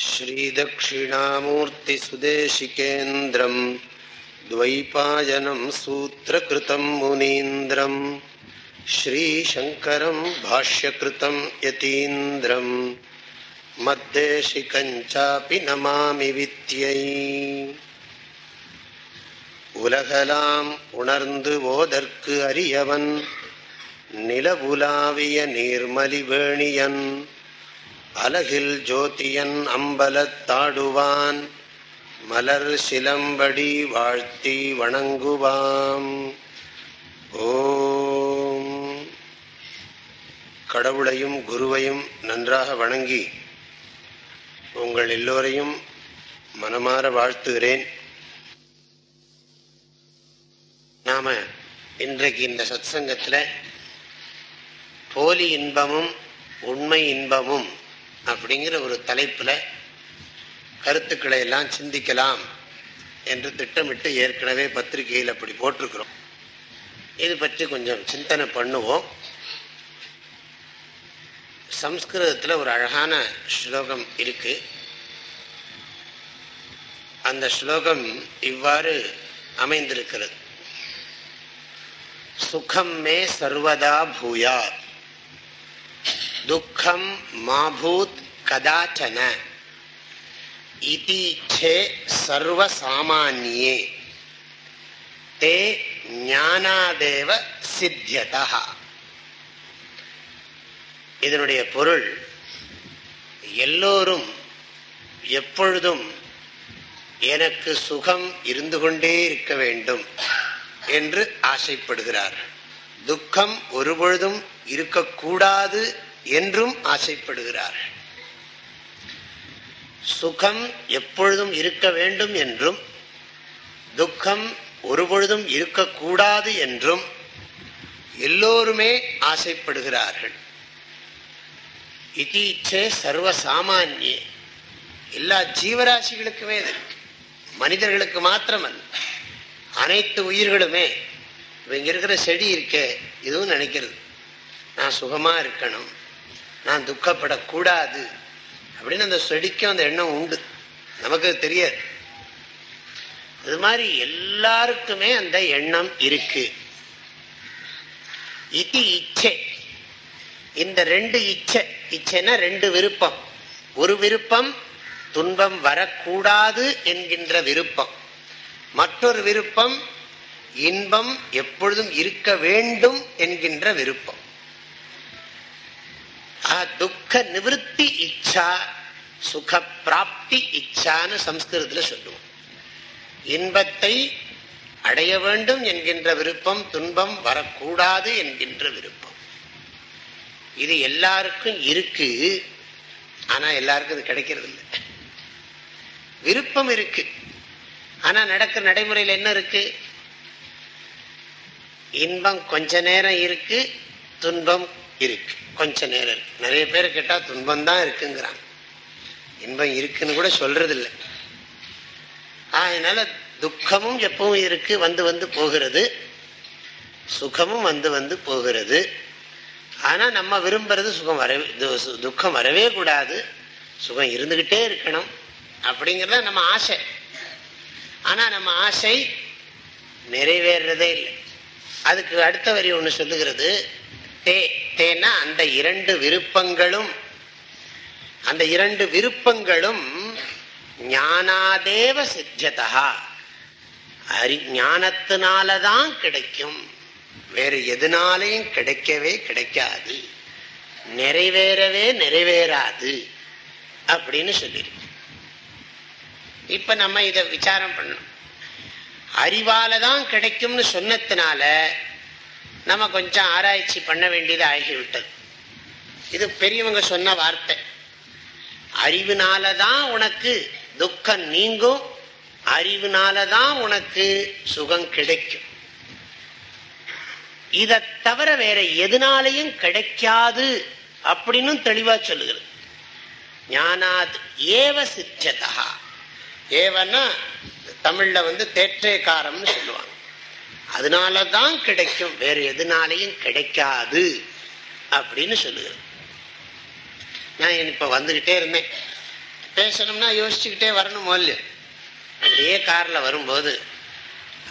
श्रीदक्षिणामूर्तिसुदेशिकेन्द्रम् द्वैपायनं सूत्रकृतं मुनीन्द्रम् श्रीशङ्करं भाष्यकृतं यतीन्द्रम् मद्देशिकञ्चापि नमामि वित्यै உலகலாம் உணர்ந்து ஓதற்கு அறியவன் நிலவுலாவிய நீர்மலிவேணியன் அலகில் ஜோதியன் அம்பலத்தாடுவான் மலர் சிலம்படி வாழ்த்தி வணங்குவாம். ஓம். கடவுளையும் குருவையும் நன்றாக வணங்கி உங்கள் எல்லோரையும் மனமாற வாழ்த்துகிறேன். நாம இன்றைக்கு இந்த சத்சங்கத்தில் போலி இன்பமும் உண்மை இன்பமும் அப்படிங்கிற ஒரு தலைப்பில் கருத்துக்களை எல்லாம் சிந்திக்கலாம் என்று திட்டமிட்டு ஏற்கனவே பத்திரிகையில் அப்படி போட்டிருக்கிறோம். இது பற்றி கொஞ்சம் சிந்தனை பண்ணுவோம். சம்ஸ்கிருதத்தில் ஒரு அழகான ஸ்லோகம் இருக்கு. அந்த ஸ்லோகம் இவ்வாறு அமைந்திருக்கிறது. சுகம் மே சர்வதா பூயாத் துக்கம் மாபூத் கதாச்சன இதீச்சே சர்வசாமானியே தே ஞானாதேவ சித்தியதா இதனுடைய பொருள் எல்லோரும் எப்பொழுதும் எனக்கு சுகம் இருந்து கொண்டே இருக்க வேண்டும் என்று ஆசைப்படுகிறார்கள். துக்கம் ஒருபொழுதும் இருக்கக்கூடாது என்றும் ஆசைப்படுகிறார்கள். சுகம் எப்பொழுதும் இருக்க வேண்டும் என்றும் துக்கம் ஒருபொழுதும் இருக்கக்கூடாது என்றும் எல்லோருமே ஆசைப்படுகிறார்கள். இதீச்சே சர்வசாமானியே. எல்லா ஜீவராசிகளுக்குமே இது மனிதர்களுக்கு மாத்திரமல்ல. அனைத்து உயிர்களுமே. இவங்க இருக்கிற செடி இருக்கே இதுவும் நினைக்கிறது. நான் சுகமாக இருக்கணும். நான் துக்கப்படக்கூடாது. அப்படின்னு அந்த செடிக்கும் அந்த எண்ணம் உண்டு. நமக்கு தெரியாது. இது மாதிரி எல்லாருக்குமே அந்த எண்ணம் இருக்கு. இது இச்சை. இந்த ரெண்டு இச்சை இச்சைன்னா ரெண்டு விருப்பம். ஒரு விருப்பம் துன்பம் வரக்கூடாது என்கின்ற விருப்பம். மற்றொரு விருப்பம் இன்பம் எப்பொழுதும் இருக்க வேண்டும் என்கின்ற விருப்பம். துக்க நிவத்தி இச்சா சுக பிராப்தி இச்சான்னு சம்ஸ்கிருதத்தில் சொல்லுவோம். இன்பத்தை அடைய வேண்டும் என்கின்ற விருப்பம் துன்பம் வரக்கூடாது என்கின்ற விருப்பம். இது எல்லாருக்கும் இருக்கு ஆனா எல்லாருக்கும் இது கிடைக்கிறது இல்லை விருப்பம் இருக்கு ஆனா நடக்கிற நடைமுறையில் என்ன இருக்கு? இன்பம் கொஞ்ச நேரம் இருக்கு துன்பம் இருக்கு. கொஞ்ச நேரம் இருக்கு. நிறைய பேர் கேட்டால் துன்பம் தான் இருக்குங்கிறாங்க இன்பம் இருக்குன்னு கூட சொல்றதில்லை. அதனால துக்கமும் எப்பவும் இருக்கு வந்து வந்து போகிறது. சுகமும் வந்து வந்து போகிறது. ஆனால் நம்ம விரும்புறது சுகம் வரவே துக்கம் வரவே கூடாது. சுகம் இருந்துகிட்டே இருக்கணும். அப்படிங்கிறத நம்ம ஆசை. ஆனால் நம்ம ஆசை நிறைவேறதே இல்லை. அதுக்கு அடுத்த வரி ஒன்று சொல்லுகிறது. தே தேனா அந்த இரண்டு விருப்பங்களும் அந்த இரண்டு விருப்பங்களும் ஞானாதேவ சித்தியதா. அறி ஞானத்தினாலதான் கிடைக்கும். வேறு எதனாலையும் கிடைக்கவே கிடைக்காது. நிறைவேறவே நிறைவேறாது அப்படின்னு சொல்லியிருக்கு இப்ப நம்ம இதை விசாரம் பண்ணணும். அறிவால தான் கிடைக்கும்னு சொன்னதுனால நம்ம கொஞ்சம் ஆராய்ச்சி பண்ண வேண்டியது ஆகிவிட்டது. இது பெரியவங்க சொன்ன வார்த்தை. அறிவினாலதான் உனக்கு துக்கம் நீங்கும் அறிவினாலதான் உனக்கு சுகம் கிடைக்கும். இதை தவிர வேற எதனாலையும் கிடைக்காது அப்படின்னு தெளிவா சொல்லுகிறது. ஞானாத் ஏவ சித்ததா ஏவன்னா தமிழ்ல வந்து தேற்றேக்காரம்னு சொல்லுவாங்க. அதனால தான் கிடைக்கும். வேற எதுனாலையும் கிடைக்காது. அப்படின்னு சொல்லுகிறேன் நான் இப்ப வந்துகிட்டே இருந்தேன். பேசணும்னா யோசிச்சுக்கிட்டே வரணும் மொல்லு அப்படியே காரில் வரும்போது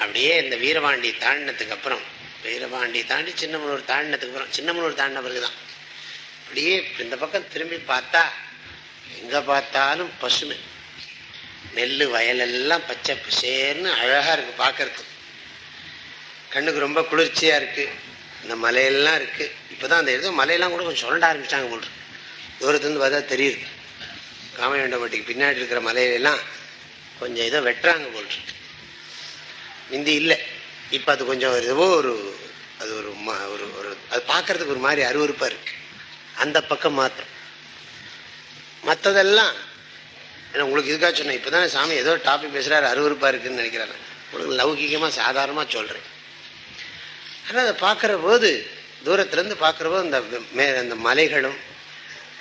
அப்படியே இந்த வீரபாண்டி தாண்டினதுக்கு அப்புறம் வீரபாண்டி தாண்டி சின்னமனூர் தாண்டினதுக்கு அப்புறம் சின்னமனூர் தாண்டின பிறகு தான் அப்படியே இந்த பக்கம் திரும்பி பார்த்தா எங்கே பார்த்தாலும் பசுமை. நெல் வயலெல்லாம் பச்சை பசேர்னு அழகாக இருக்குது பார்க்கறதுக்கு. கண்ணுக்கு ரொம்ப குளிர்ச்சியாக இருக்குது இந்த மலையெல்லாம் இருக்குது இப்போ தான் அந்த இடத்துல மலையெல்லாம் கூட கொஞ்சம் சொல்ல ஆரம்பிச்சிட்டாங்க போல் தூரத்துலேருந்து பார்த்தா தெரியுது. காமவேண்டப்பட்டிக்கு பின்னாடி இருக்கிற மலையிலெல்லாம் கொஞ்சம் இதை வெட்டுறாங்க போல் இருக்கு. முந்தி இல்லை. இப்போ அது கொஞ்சம் எதுவோ ஒரு அது ஒரு ஒரு ஒரு அது பார்க்கறதுக்கு ஒரு மாதிரி அருவறுப்பாக இருக்கு. அந்த பக்கம் மாத்திரம். மற்றதெல்லாம் ஏன்னா உங்களுக்கு இதுக்காக சொன்னேன் இப்போ தானே சாமி ஏதோ டாபிக் பேசுகிறாரு அருவறுப்பாக இருக்குதுன்னு நினைக்கிறாங்க உங்களுக்கு லௌகிகமாக சாதாரணமாக சொல்கிறேன் ஆனால் அதை பார்க்குற போது தூரத்துலேருந்து பார்க்குற போது அந்த மே அந்த மலைகளும்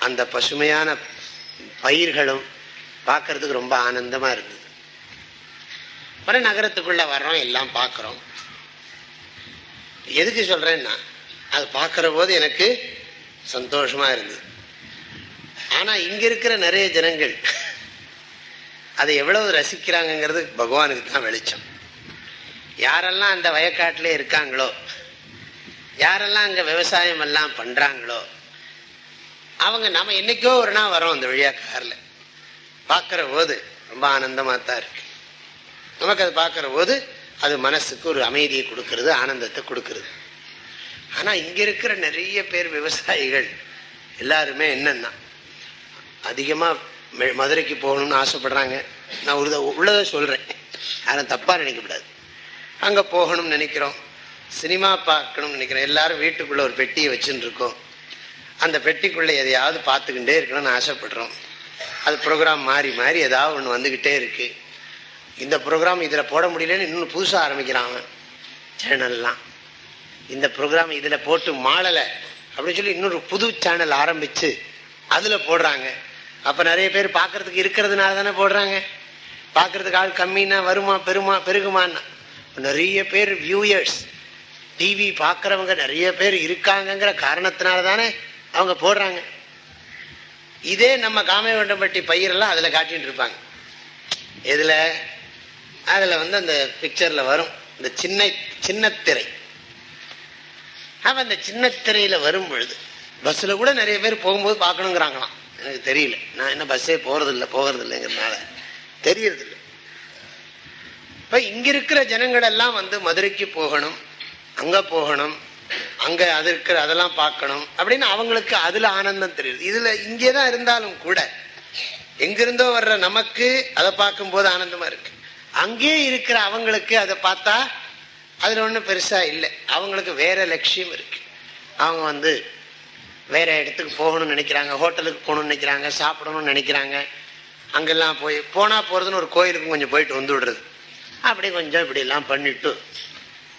அந்த பசுமையான பயிர்களும் பார்க்கறதுக்கு ரொம்ப ஆனந்தமாக இருந்தது. அப்புறம் நகரத்துக்குள்ளே வர்றோம் எல்லாம் பார்க்குறோம். எதுக்கு சொல்கிறேன்னா அது பார்க்குற போது எனக்கு சந்தோஷமாக இருந்தது. ஆனால் இங்கே இருக்கிற நிறைய ஜனங்கள் அதை எவ்வளவு ரசிக்கிறாங்கங்கிறது பகவானுக்கு தான் வெளிச்சம். யாரெல்லாம் அந்த வயக்காட்டிலே இருக்காங்களோ யாரெல்லாம் அங்கே விவசாயம் எல்லாம் பண்ணுறாங்களோ அவங்க நம்ம என்னைக்கோ ஒரு நாள் வரோம் அந்த வழியா காரில். பார்க்குற போது ரொம்ப ஆனந்தமாக தான் இருக்கு. நமக்கு அது பார்க்குற போது அது மனசுக்கு ஒரு அமைதியை கொடுக்கறது ஆனந்தத்தை கொடுக்கறது. ஆனால் இங்கே இருக்கிற நிறைய பேர் விவசாயிகள் எல்லாருமே என்னன்னா அதிகமாக மதுரைக்கு போகணும்னு ஆசைப்படுறாங்க. நான் உள்ளதை உள்ளதை சொல்கிறேன் யாரும் தப்பாக நினைக்கக்கூடாது. அங்கே போகணும்னு நினைக்கிறோம். சினிமா பார்க்கணும்னு நினைக்கிறேன். எல்லாரும் வீட்டுக்குள்ளே ஒரு பெட்டியை வச்சுன்னு இருக்கோம் அந்த பெட்டிக்குள்ளே எதையாவது பார்த்துக்கிட்டே இருக்கணும்னு ஆசைப்படுறோம். அது ப்ரோக்ராம் மாறி மாறி ஏதாவது ஒன்று வந்துக்கிட்டே இருக்கு. இந்த ப்ரோக்ராம் இதில் போட முடியலன்னு இன்னொன்று புதுசாக ஆரம்பிக்கிறாங்க. சேனல்லாம். இந்த ப்ரோக்ராம் இதில் போட்டு மாளலை அப்படின்னு சொல்லி இன்னொரு புது சேனல் ஆரம்பித்து அதில் போடுறாங்க. அப்போ நிறைய பேர் பார்க்கறதுக்கு இருக்கிறதுனால தானே போடுறாங்க. பார்க்கறதுக்கு ஆள் கம்மின்னா வருமா பெருமா பெருகுமான்னா. நிறைய பேர் வியூயர்ஸ் டிவி பார்க்குறவங்க நிறைய பேர் இருக்காங்கங்கிற காரணத்தினால தானே அவங்க போடுறாங்க. இதே நம்ம காமவேண்டம்பட்டி பயிரெல்லாம் அதில் காட்டிட்டு இருப்பாங்க. எதில்? அதில் வந்து அந்த பிக்சரில் வரும். இந்த சின்ன சின்னத்திரை. அப்போ அந்த சின்னத்திரையில் வரும் பொழுது பஸ்ஸில் கூட நிறைய பேர் போகும்போது பார்க்கணுங்கிறாங்களாம். எனக்கு தெரியல. நான் என்ன பஸ்ஸே போகிறதில்ல போகிறது இல்லைங்கிறதுனால தெரியறதில்லை. இப்போ இங்கே இருக்கிற ஜனங்களெல்லாம் வந்து மதுரைக்கு போகணும். அங்கே போகணும்? அங்கே அது இருக்கிற அதெல்லாம் பார்க்கணும். அப்படின்னு அவங்களுக்கு அதில் ஆனந்தம் தெரியுது. இதில் இங்கே தான் இருந்தாலும் கூட எங்கிருந்தோ வர்ற நமக்கு அதை பார்க்கும்போது ஆனந்தமாக இருக்கு. அங்கே இருக்கிற அவங்களுக்கு அதை பார்த்தா அதில் ஒன்றும் பெருசாக இல்லை. அவங்களுக்கு வேற லட்சியம் இருக்கு. அவங்க வந்து வேற இடத்துக்கு போகணும்னு நினைக்கிறாங்க ஹோட்டலுக்கு போகணும்னு நினைக்கிறாங்க சாப்பிடணும்னு நினைக்கிறாங்க. அங்கெல்லாம் போய் போனால் போகிறதுன்னு ஒரு கோயிலுக்கும் கொஞ்சம் போயிட்டு வந்து விடுறது. அப்படி கொஞ்சம் இப்படிலாம் பண்ணிட்டு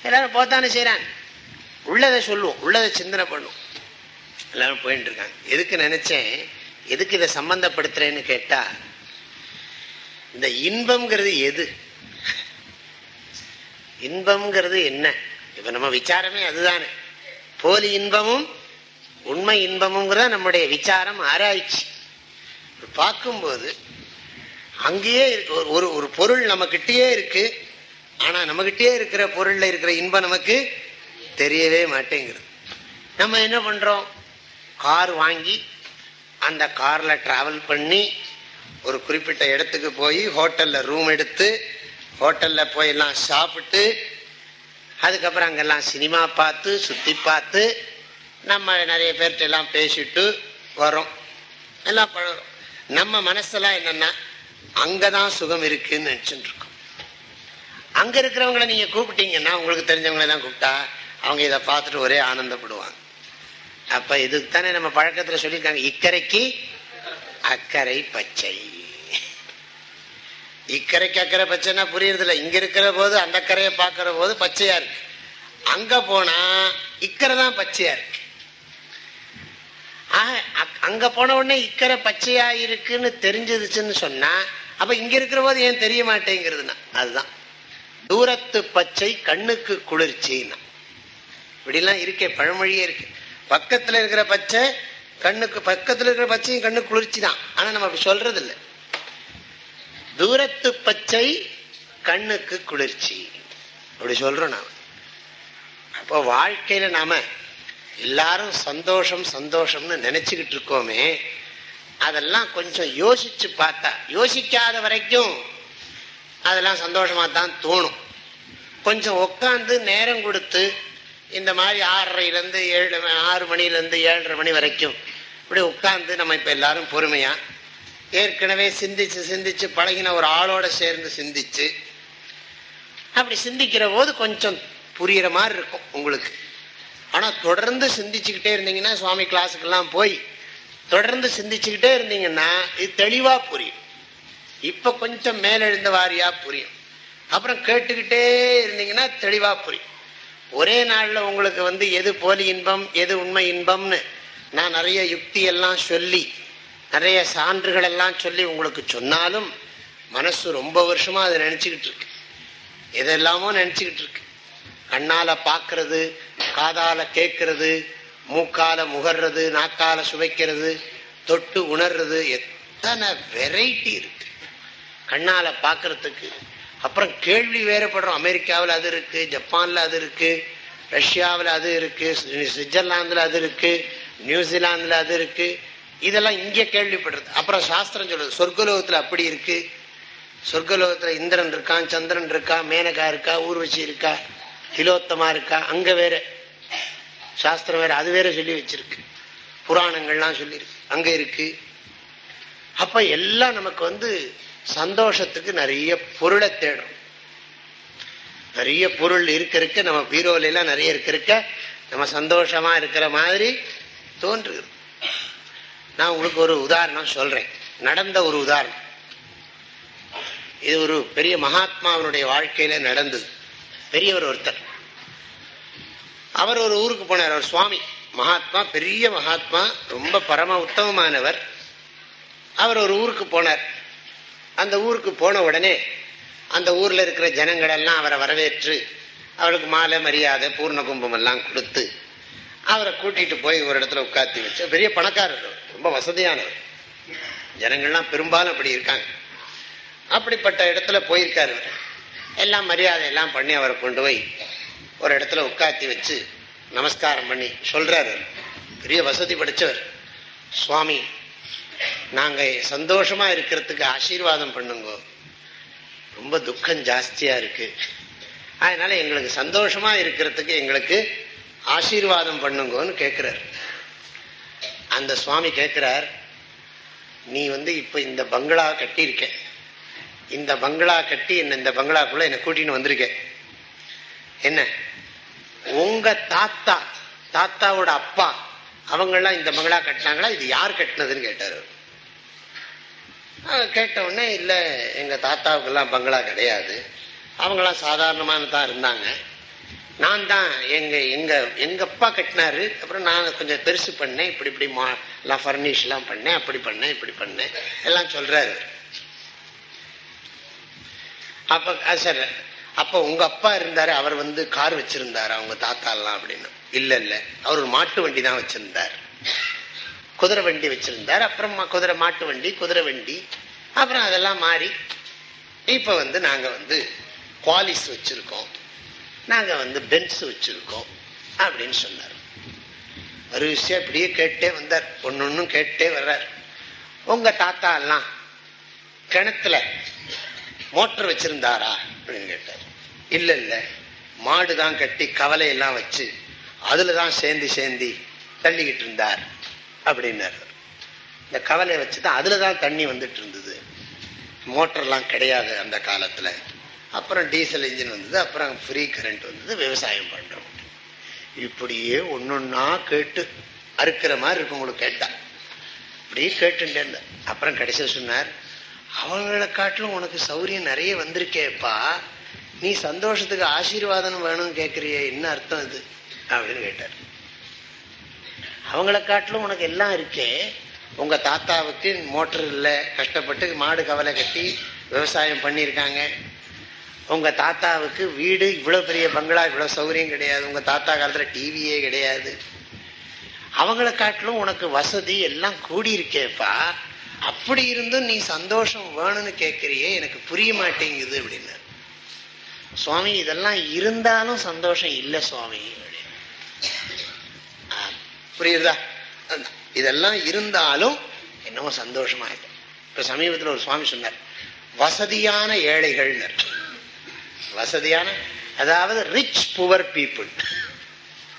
எல்லாரும் போத்தானே செய்கிறாங்க உள்ளதை சொல்லுவோம் உள்ளதை சிந்தனை பண்ணுவோம். எல்லாரும் போயிட்டு இருக்காங்க. எதுக்கு நினைச்சேன்? எதுக்கு இதை சம்பந்தப்படுத்துறேன்னு கேட்டா இந்த இன்பம்ங்கிறது எது? இன்பம்ங்கிறது என்ன? இப்ப நம்ம விசாரமே அதுதானே. போலி இன்பமும் உண்மை இன்பமுங்கிறத நம்முடைய விசாரம் ஆராய்ச்சி. பார்க்கும்போது அங்கேயே ஒரு ஒரு பொருள் நம்ம கிட்டேயே இருக்கு. ஆனா நம்மகிட்டே இருக்கிற பொருள்ல இருக்கிற இன்பம் நமக்கு தெரியவே மாட்டேங்கிறது நம்ம என்ன பண்றோம்? கார் வாங்கி அந்த கார்ல டிராவல் பண்ணி ஒரு குறிப்பிட்ட இடத்துக்கு போய் ஹோட்டல்ல ரூம் எடுத்து ஹோட்டல்ல போய் எல்லாம் சாப்பிட்டு அதுக்கப்புறம் அங்கெல்லாம் சினிமா பார்த்து சுத்தி பார்த்து நம்ம நிறைய பேர்கிட்ட எல்லாம் பேசிட்டு வரோம் எல்லாம் பழகிறோம். நம்ம மனசெல்லாம் என்னன்னா அங்கதான் சுகம் இருக்குன்னு நினைச்சுட்டு அங்க இருக்கிறவங்கள நீங்க கூப்பிட்டீங்கன்னா உங்களுக்கு தெரிஞ்சவங்கள தான் கூப்பிட்டா அவங்க இதை பார்த்துட்டு ஒரே ஆனந்தப்படுவாங்க. அப்ப இதுக்கு தானே நம்ம பழக்கத்துல சொல்லியிருக்காங்க இக்கரைக்கு அக்கறை பச்சை. இக்கரைக்கு அக்கறை பச்சைன்னா புரியறதில்ல. இங்கே இங்க இருக்கிற போது அந்த கரையை பார்க்கிற போது பச்சையா இருக்கு. அங்க போனா இக்கரை தான் பச்சையா இருக்கு. அங்க போன உடனே இக்கரை பச்சையா இருக்குன்னு தெரிஞ்சதுச்சுன்னு சொன்னா அப்ப இங்க இருக்கிற போது ஏன் தெரிய மாட்டேங்கிறதுனா அதுதான். தூரத்து பச்சை கண்ணுக்கு குளிர்ச்சின்னா. இப்படிலாம் இருக்கே பழமொழியே இருக்கு. பக்கத்துல இருக்கிற பச்சை கண்ணுக்கு பக்கத்துல இருக்கிற பச்சையும் கண்ணுக்கு குளிர்ச்சி தான் ஆனா நம்ம அப்படி சொல்றது இல்லை தூரத்து பச்சை கண்ணுக்கு குளிர்ச்சி. அப்படி சொல்றோம் நாம. அப்போ வாழ்க்கையில நாம எல்லாரும் சந்தோஷம் சந்தோஷம்னு நினைச்சுக்கிட்டு இருக்கோமே அதெல்லாம் கொஞ்சம் யோசிச்சு பார்த்தா யோசிக்காத வரைக்கும் அதெல்லாம் சந்தோஷமாக தான் தோணும். கொஞ்சம் உட்காந்து நேரம் கொடுத்து இந்த மாதிரி ஆறரைலேருந்து ஏழு ஆறு மணிலேருந்து ஏழரை மணி வரைக்கும் இப்படி உட்காந்து நம்ம இப்போ எல்லாரும் பொறுமையாக ஏற்கனவே சிந்திச்சு சிந்திச்சு பழகின ஒரு ஆளோட சேர்ந்து சிந்திச்சு அப்படி சிந்திக்கிற போது கொஞ்சம் புரியுற மாதிரி இருக்கும் உங்களுக்கு. ஆனால் தொடர்ந்து சிந்திச்சுக்கிட்டே இருந்தீங்கன்னா சுவாமி கிளாஸுக்கெல்லாம் போய் தொடர்ந்து சிந்திச்சுக்கிட்டே இருந்தீங்கன்னா இது தெளிவாக புரியும். இப்போ கொஞ்சம் மேலெழுந்த வாரியா புரியும். அப்புறம் கேட்டுக்கிட்டே இருந்தீங்கன்னா தெளிவாக புரியும். ஒரே நாளில் உங்களுக்கு வந்து எது போலி இன்பம் எது உண்மை இன்பம்னு நான் நிறைய யுக்தி எல்லாம் சொல்லி நிறைய சான்றுகள் எல்லாம் சொல்லி உங்களுக்கு சொன்னாலும் மனசு ரொம்ப வருஷமா அதை நினைச்சுக்கிட்டு இருக்கு. எதெல்லாமோ நினைச்சுக்கிட்டு இருக்கு. கண்ணால பாக்குறது காதால கேட்கறது மூக்கால முகர்றது நாக்கால சுவைக்கிறது தொட்டு உணர்றது எத்தனை வெரைட்டி இருக்கு. கண்ணால பாக்குறதுக்கு. அப்புறம் கேள்வி வேறுபடுறோம் அமெரிக்காவில் அது இருக்கு ஜப்பான்ல அது இருக்கு ரஷ்யாவில் அது இருக்கு சுவிட்சர்லாந்துல அது இருக்கு நியூசிலாந்துல அது இருக்கு. இதெல்லாம் இங்கே கேள்விப்படுறது. அப்புறம் சாஸ்திரம் சொல்றது சொர்க்கலோகத்தில் அப்படி இருக்கு. சொர்க்கலோகத்தில் இந்திரன் இருக்கான் சந்திரன் இருக்கா மேனகா இருக்கா ஊர்வசி இருக்கா திலோத்தமா இருக்கா அங்க வேற. சாஸ்திரம் வேற அது வேற சொல்லி வச்சிருக்கு. புராணங்கள்லாம் சொல்லியிருக்கு. அங்க இருக்கு. அப்ப எல்லாம் நமக்கு வந்து சந்தோஷத்துக்கு நிறைய பொருளை தேடும். நிறைய பொருள் இருக்க இருக்க நம்ம பீரோல எல்லாம் நிறைய இருக்க இருக்க நம்ம சந்தோஷமா இருக்கிற மாதிரி தோன்றுகிறது நான் உங்களுக்கு ஒரு உதாரணம் சொல்றேன். நடந்த ஒரு உதாரணம். இது ஒரு பெரிய மகாத்மாவனுடைய வாழ்க்கையில நடந்தது. பெரியவர் ஒருத்தர். அவர் ஒரு ஊருக்கு போனார். அவர் சுவாமி. மகாத்மா பெரிய மகாத்மா ரொம்ப பரம உத்தமமானவர். அவர் ஒரு ஊருக்கு போனார். அந்த ஊருக்கு போன உடனே அந்த ஊரில் இருக்கிற ஜனங்கள் எல்லாம் அவரை வரவேற்று அவருக்கு மாலை மரியாதை பூர்ண கும்பம் எல்லாம் கொடுத்து அவரை கூட்டிகிட்டு போய் ஒரு இடத்துல உட்காத்தி வச்சு. பெரிய பணக்காரர் ரொம்ப வசதியானவர். ஜனங்கள்லாம் பெரும்பாலும் அப்படி இருக்காங்க. அப்படிப்பட்ட இடத்துல போயிருக்காரு எல்லாம் மரியாதை எல்லாம் பண்ணி அவரை கொண்டு போய் ஒரு இடத்துல உட்காத்தி வச்சு நமஸ்காரம் பண்ணி சொல்கிறாரு பெரிய வசதி படித்தவர் சுவாமி நாங்க சந்தோஷமா இருக்கிறதுக்கு ஆசீர்வாதம் பண்ணுங்க. ரொம்ப துக்கம் ஜாஸ்தியா இருக்கு. அதனால எங்களுக்கு சந்தோஷமா இருக்கிறதுக்கு எங்களுக்கு ஆசீர்வாதம் பண்ணுங்கன்னு கேட்குறார் அந்த சுவாமி கேட்குறார் நீ வந்து இப்போ இந்த பங்களா கட்டியிருக்க. இந்த பங்களா கட்டி என்ன இந்த பங்களாக்குள்ள என்னை கூட்டின்னு வந்திருக்க. என்ன? உங்க தாத்தா தாத்தாவோட அப்பா அவங்கெல்லாம் இந்த பங்களா கட்டினாங்களா? இது யார் கட்டினதுன்னு கேட்டார். கேட்ட உடனே இல்லை எங்கள் தாத்தாவுக்கெல்லாம் பங்களா கிடையாது. அவங்களாம் சாதாரணமான தான் இருந்தாங்க. நான் தான் எங்கள் எங்கள் எங்கள் அப்பா கட்டினாரு. அப்புறம் நான் கொஞ்சம் பெருசு பண்ணேன். இப்படி இப்படி மா எல்லாம் ஃபர்னிஷ்லாம் பண்ணேன். அப்படி பண்ணேன் இப்படி பண்ணேன். எல்லாம் சொல்கிறாரு அப்போ சார். அப்போ உங்கள் அப்பா இருந்தார். அவர் வந்து கார் வச்சுருந்தார் அவங்க தாத்தாலாம் அப்படின்னு. இல்ல இல்ல. அவர் ஒரு மாட்டு வண்டி தான் வச்சிருந்தார். குதிரை வண்டி வச்சிருந்தார். அப்புறம் குதிரை மாட்டு வண்டி குதிரை வண்டி. அப்புறம் அதெல்லாம் மாறி இப்ப வந்து நாங்க வந்து குவாலிஸ் வச்சிருக்கோம். நாங்க வந்து பென்ஸ் வச்சிருக்கோம் அப்படின்னு சொன்னார். ஒரு விஷயம் அப்படியே கேட்டே வந்தார். ஒன்னு கேட்டே வர்றார். உங்க தாத்தா எல்லாம் கிணத்துல மோட்டர் வச்சிருந்தாரா அப்படின்னு கேட்டார். இல்ல இல்ல. மாடு தான் கட்டி கவலை எல்லாம் அதில் அதுலதான் சேர்ந்து சேர்ந்து தள்ளிக்கிட்டு இருந்தார் அப்படின்னார். இந்த கவலையை வச்சுதான் அதுலதான் தண்ணி வந்துட்டு இருந்தது மோட்டர்லாம் கிடையாது அந்த காலத்தில். அப்புறம் டீசல் இன்ஜின் வந்தது அப்புறம் ஃப்ரீ கரண்ட் வந்தது விவசாயம் பண்ணுறோம் இப்படியே ஒன்றுன்னா கேட்டு அறுக்கிற மாதிரி இருக்கும் உங்களுக்கு கேட்டா. இப்படியே கேட்டுட்டேன் அப்புறம் கடைசியில் சொன்னார் அவங்களை காட்டிலும் உனக்கு சௌரியம் நிறைய வந்திருக்கேப்பா. நீ சந்தோஷத்துக்கு ஆசீர்வாதம் வேணும்னு கேட்குறிய என்ன அர்த்தம் இது? அப்படின்னு கேட்டார். அவங்கள காட்டிலும் உனக்கு எல்லாம் இருக்கே. உங்க தாத்தாவுக்கு மோட்டர் இல்லை கஷ்டப்பட்டு மாடு கவலை கட்டி விவசாயம் பண்ணியிருக்காங்க. உங்க தாத்தாவுக்கு வீடு இவ்வளோ பெரிய பங்களா இவ்வளோ சௌகரியம் கிடையாது. உங்க தாத்தா காலத்தில் டிவியே கிடையாது. அவங்கள காட்டிலும் உனக்கு வசதி எல்லாம் கூடி இருக்கேப்பா அப்படி இருந்தும் நீ சந்தோஷம் வேணும்னு கேட்குறியே எனக்கு புரிய மாட்டேங்குது அப்படின்னு சுவாமி இதெல்லாம் இருந்தாலும் சந்தோஷம் இல்லை சுவாமி. புரியுதா இதெல்லாம் இருந்தாலும் என்னமோ சந்தோஷமா இல்லை இப்ப சமீபத்தில் ஒரு சுவாமி சொன்னார் வசதியான ஏழைகள் வசதியான அதாவது rich poor people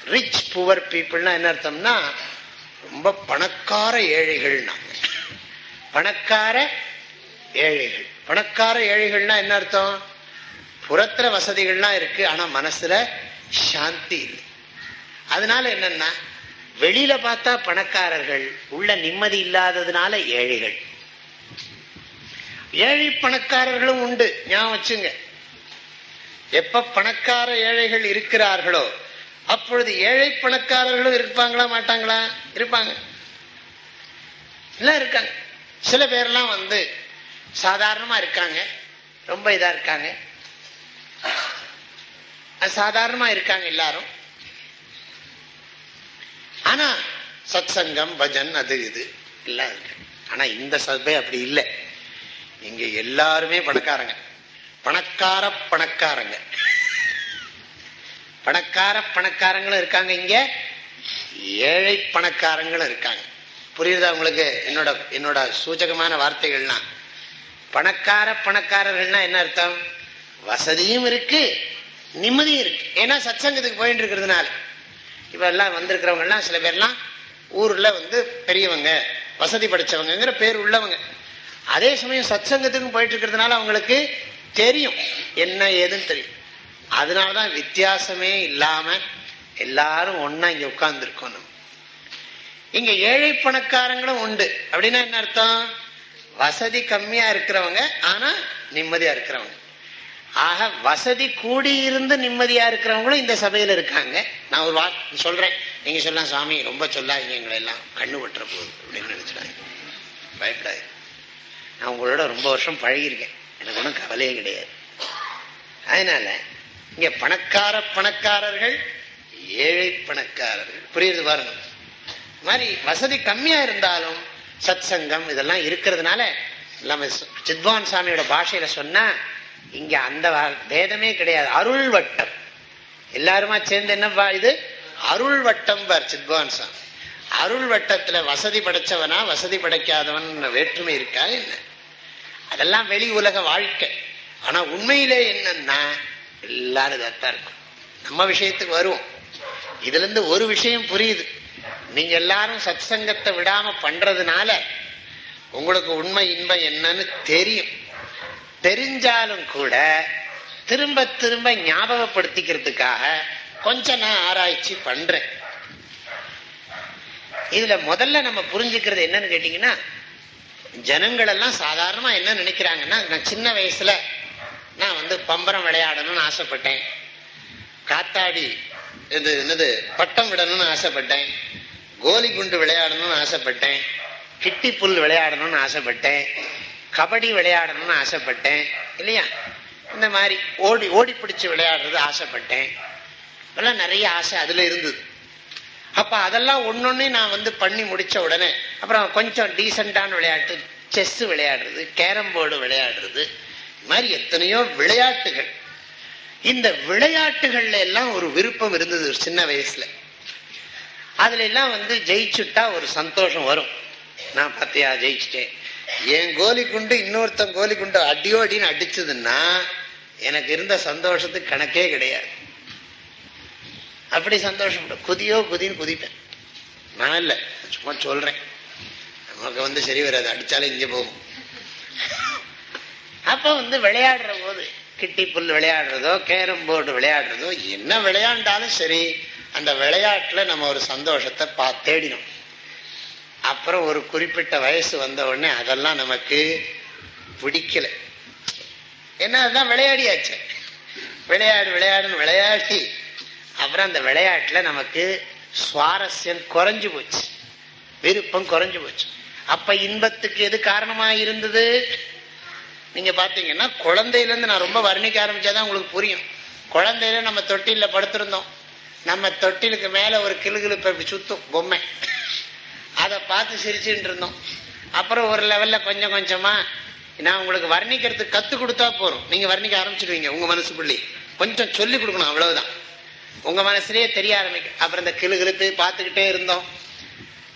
rich poor பீப்புள்னா என்ன அர்த்தம்னா ரொம்ப பணக்கார ஏழைகள்னா. பணக்கார ஏழைகள். பணக்கார ஏழைகள்னா என்ன அர்த்தம்? புறத்துல வசதிகள்லாம் இருக்கு ஆனா மனசுல சாந்தி இல்லை. அதனால என்னன்னா வெளியில பார்த்தா பணக்காரர்கள் உள்ள நிம்மதி இல்லாததுனால ஏழைகள். ஏழை பணக்காரர்களும் உண்டு. ஞாபகம் வச்சுங்க. எப்ப பணக்கார ஏழைகள் இருக்கிறார்களோ அப்பொழுது ஏழை பணக்காரர்களும் இருப்பாங்களா மாட்டாங்களா? இருப்பாங்க. எல்லாம் இருக்காங்க. சில பேர்லாம் வந்து சாதாரணமா இருக்காங்க. ரொம்ப இதா இருக்காங்க. சாதாரணமா இருக்காங்க எல்லாரும். ஆனா சத் சங்கம் பஜன் அது இது எல்லாம் இருக்கு. ஆனா இந்த சபை அப்படி இல்லை. இங்க எல்லாருமே பணக்காரங்க. பணக்கார பணக்காரங்க. பணக்கார பணக்காரங்களும் இருக்காங்க இங்க. ஏழை பணக்காரங்களும் இருக்காங்க. புரியுதா உங்களுக்கு? என்னோட என்னோட சூச்சகமான வார்த்தைகள்லாம் பணக்கார பணக்காரர்கள்னா என்ன அர்த்தம்? வசதியும் இருக்கு நிம்மதியும் இருக்கு. ஏன்னா சத்சங்கத்துக்கு போயிட்டு இருக்கிறதுனால. இவெல்லாம் வந்திருக்கிறவங்கலாம் சில பேர்லாம் ஊரில் வந்து பெரியவங்க வசதி படிச்சவங்கிற பேர் உள்ளவங்க. அதே சமயம் சத்சங்கத்துக்கும் போயிட்டு இருக்கிறதுனால அவங்களுக்கு தெரியும். என்ன ஏதுன்னு தெரியும். அதனாலதான் வித்தியாசமே இல்லாம எல்லாரும் ஒன்னா இங்க உட்கார்ந்துருக்கோம் நம்ம இங்க ஏழை பணக்காரங்களும் உண்டு. அப்படின்னா என்ன அர்த்தம்? வசதி கம்மியா இருக்கிறவங்க ஆனா நிம்மதியா இருக்கிறவங்க. ஆக வசதி கூடி இருந்து நிம்மதியா இருக்கிறவங்களும் இந்த சபையில இருக்காங்க. நான் ஒரு வா சொல்றேன். நீங்க சொல்லலாம் சாமி ரொம்ப சொல்லாதீங்க எங்களை எல்லாம். கண்ணு விட்டுற போகுது அப்படின்னு நினைச்சிடாங்க பயப்படாது நான் உங்களோட ரொம்ப வருஷம் பழகிருக்கேன் எனக்கு ஒன்றும் கவலையே கிடையாது. அதனால இங்க பணக்கார பணக்காரர்கள் ஏழை பணக்காரர்கள். புரியுது பாருங்க. மாதிரி வசதி கம்மியா இருந்தாலும் சத் சங்கம் இதெல்லாம் இருக்கிறதுனால நம்ம சித்வான் சாமியோட பாஷையில சொன்னா இங்க அந்த பேதமே கிடையாது. அருள் வட்டம் எல்லாருமா சேர்ந்து என்னப்பா இது? அருள் வட்டம் பார் சித்பவான் சாமி. அருள் வட்டத்துல வசதி படைச்சவனா வசதி படைக்காதவன் வேற்றுமை இருக்கா என்ன? அதெல்லாம் வெளி உலக வாழ்க்கை. ஆனா உண்மையிலே என்னன்னா எல்லாரும் இதாத்தான் இருக்கும். நம்ம விஷயத்துக்கு வருவோம். இதுல இருந்து ஒரு விஷயம் புரியுது. நீங்க எல்லாரும் சத் சங்கத்தை விடாம பண்றதுனால உங்களுக்கு உண்மை இன்பம் என்னன்னு தெரியும். தெரிஞ்சாலும் கூட திரும்ப திரும்ப ஞாபகப்படுத்திக்கிறதுக்காக கொஞ்சம் நான் ஆராய்ச்சி பண்றேன். இதுல முதல்ல நம்ம புரிஞ்சுக்கிறது என்னன்னு கேட்டீங்கன்னா ஜனங்கள் எல்லாம் சாதாரணமா என்ன நினைக்கிறாங்கன்னா நான் சின்ன வயசுல நான் வந்து பம்பரம் விளையாடணும்னு ஆசைப்பட்டேன். காத்தாடி இது என்னது பட்டம் விடணும்னு ஆசைப்பட்டேன். கோலி குண்டு விளையாடணும்னு ஆசைப்பட்டேன். கிட்டி புல் விளையாடணும்னு ஆசைப்பட்டேன். கபடி விளையாடணும்னு ஆசைப்பட்டேன் இல்லையா? இந்த மாதிரி ஓடி ஓடி பிடிச்சு விளையாடுறது ஆசைப்பட்டேன். அதெல்லாம் நிறைய ஆசை அதுல இருந்தது. அப்ப அதெல்லாம் ஒன்னொன்னு நான் வந்து பண்ணி முடிச்ச உடனே அப்புறம் கொஞ்சம் டீசெண்டான விளையாட்டு செஸ் விளையாடுறது கேரம் போர்டு விளையாடுறது இது மாதிரி எத்தனையோ விளையாட்டுகள். இந்த விளையாட்டுகள்ல எல்லாம் ஒரு விருப்பம் இருந்தது ஒரு சின்ன வயசுல. அதுல எல்லாம் வந்து ஜெயிச்சுட்டா ஒரு சந்தோஷம் வரும். நான் பத்தியா ஜெயிச்சுட்டேன். என் கோலி குண்டு இன்னொருத்தன் கோலி குண்டு அடியோ அடின்னு அடிச்சதுன்னா எனக்கு இருந்த சந்தோஷத்துக்கு கணக்கே கிடையாது. அப்படி சந்தோஷப்படும் குதியோ குதின்னு குதிப்பேன். நான் இல்லை. சும்மா சொல்றேன். நமக்கு வந்து சரி வராது. அடிச்சாலும் இங்கே போகும். அப்ப வந்து விளையாடுற போது கிட்டி புல் விளையாடுறதோ கேரம் போர்டு விளையாடுறதோ என்ன விளையாண்டாலும் சரி அந்த விளையாட்டுல நம்ம ஒரு சந்தோஷத்தை பா தேடினோம் அப்புறம் ஒரு குறிப்பிட்ட வயசு வந்த உடனே அதெல்லாம் நமக்கு பிடிக்கல. ஏன்னா அதுதான் விளையாடியாச்சு. விளையாடு விளையாடுன்னு விளையாடி அப்புறம் அந்த விளையாட்டில் நமக்கு சுவாரஸ்யம் குறைஞ்சு போச்சு. விருப்பம் குறைஞ்சு போச்சு. அப்ப இன்பத்துக்கு எது காரணமாக இருந்தது? நீங்க பாத்தீங்கன்னா குழந்தையிலேருந்து நான் ரொம்ப வர்ணிக்க ஆரம்பிச்சாதான் உங்களுக்கு புரியும். குழந்தையில நம்ம தொட்டிலில் படுத்திருந்தோம். நம்ம தொட்டிலுக்கு மேலே ஒரு கிளுகிழப்பு இப்படி சுத்தும் பொம்மை. அதை பார்த்து சிரிச்சுட்டு இருந்தோம். அப்புறம் ஒரு லெவலில் கொஞ்சம் கொஞ்சமாக நான் உங்களுக்கு வர்ணிக்கிறதுக்கு கற்றுக் கொடுத்தா போகிறோம் நீங்கள் வர்ணிக்க ஆரம்பிச்சிடுவீங்க மனசு மனசுக்குள்ளே கொஞ்சம் சொல்லி கொடுக்கணும் அவ்வளவுதான். உங்கள் மனசுலேயே தெரிய ஆரம்பிக்கும் அப்புறம் இந்த கிளு கிழுத்து பார்த்துக்கிட்டே இருந்தோம்.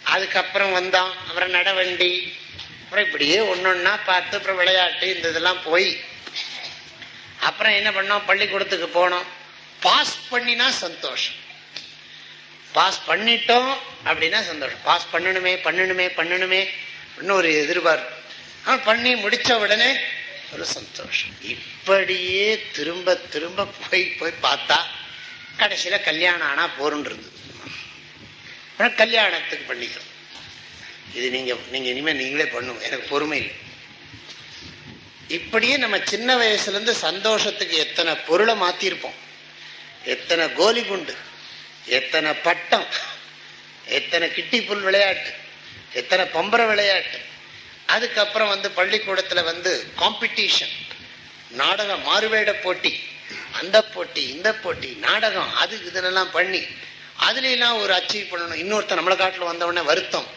அதுக்கப்புறம் வந்தோம் அப்புறம் நடவண்டி அப்புறம் இப்படியே ஒன்னொன்னா பார்த்து அப்புறம் விளையாட்டு இந்த இதெல்லாம் போய். அப்புறம் என்ன பண்ணோம்? பள்ளிக்கூடத்துக்கு போனோம். பாஸ் பண்ணினா சந்தோஷம். பாஸ் பண்ணிட்டோம் அப்படின்னா சந்தோஷம். பாஸ் பண்ணணுமே பண்ணணுமே பண்ணணுமே. அப்படின்னு ஒரு எதிர்பார்ப்பு பண்ணி முடித்த உடனே ஒரு சந்தோஷம். இப்படியே திரும்ப திரும்ப போய் போய் பார்த்தா கடைசியில் கல்யாணம் ஆனால் போருன்னு இருந்தது கல்யாணத்துக்கு பண்ணிக்கிறோம். இது நீங்கள் நீங்கள் இனிமேல் நீங்களே பண்ணுங்க. எனக்கு பொறுமை இல்லை. இப்படியே நம்ம சின்ன வயசுலேருந்து சந்தோஷத்துக்கு எத்தனை பொருளை மாற்றிருப்போம் எத்தனை கோலி குண்டு எத்தனை பட்டம் எத்தனை கிட்டி புல் விளையாட்டு எத்தனை பம்பர விளையாட்டு. அதுக்கப்புறம் வந்து பள்ளிக்கூடத்தில் வந்து காம்படிஷன் நாடகம் மாறுவேட போட்டி அந்த போட்டி இந்த போட்டி நாடகம் அது இதெல்லாம் பண்ணி அதுலாம் ஒரு அச்சீவ் பண்ணணும். இன்னொருத்தன் நம்மளை காட்டில் வந்தவொடனே வருத்தம்.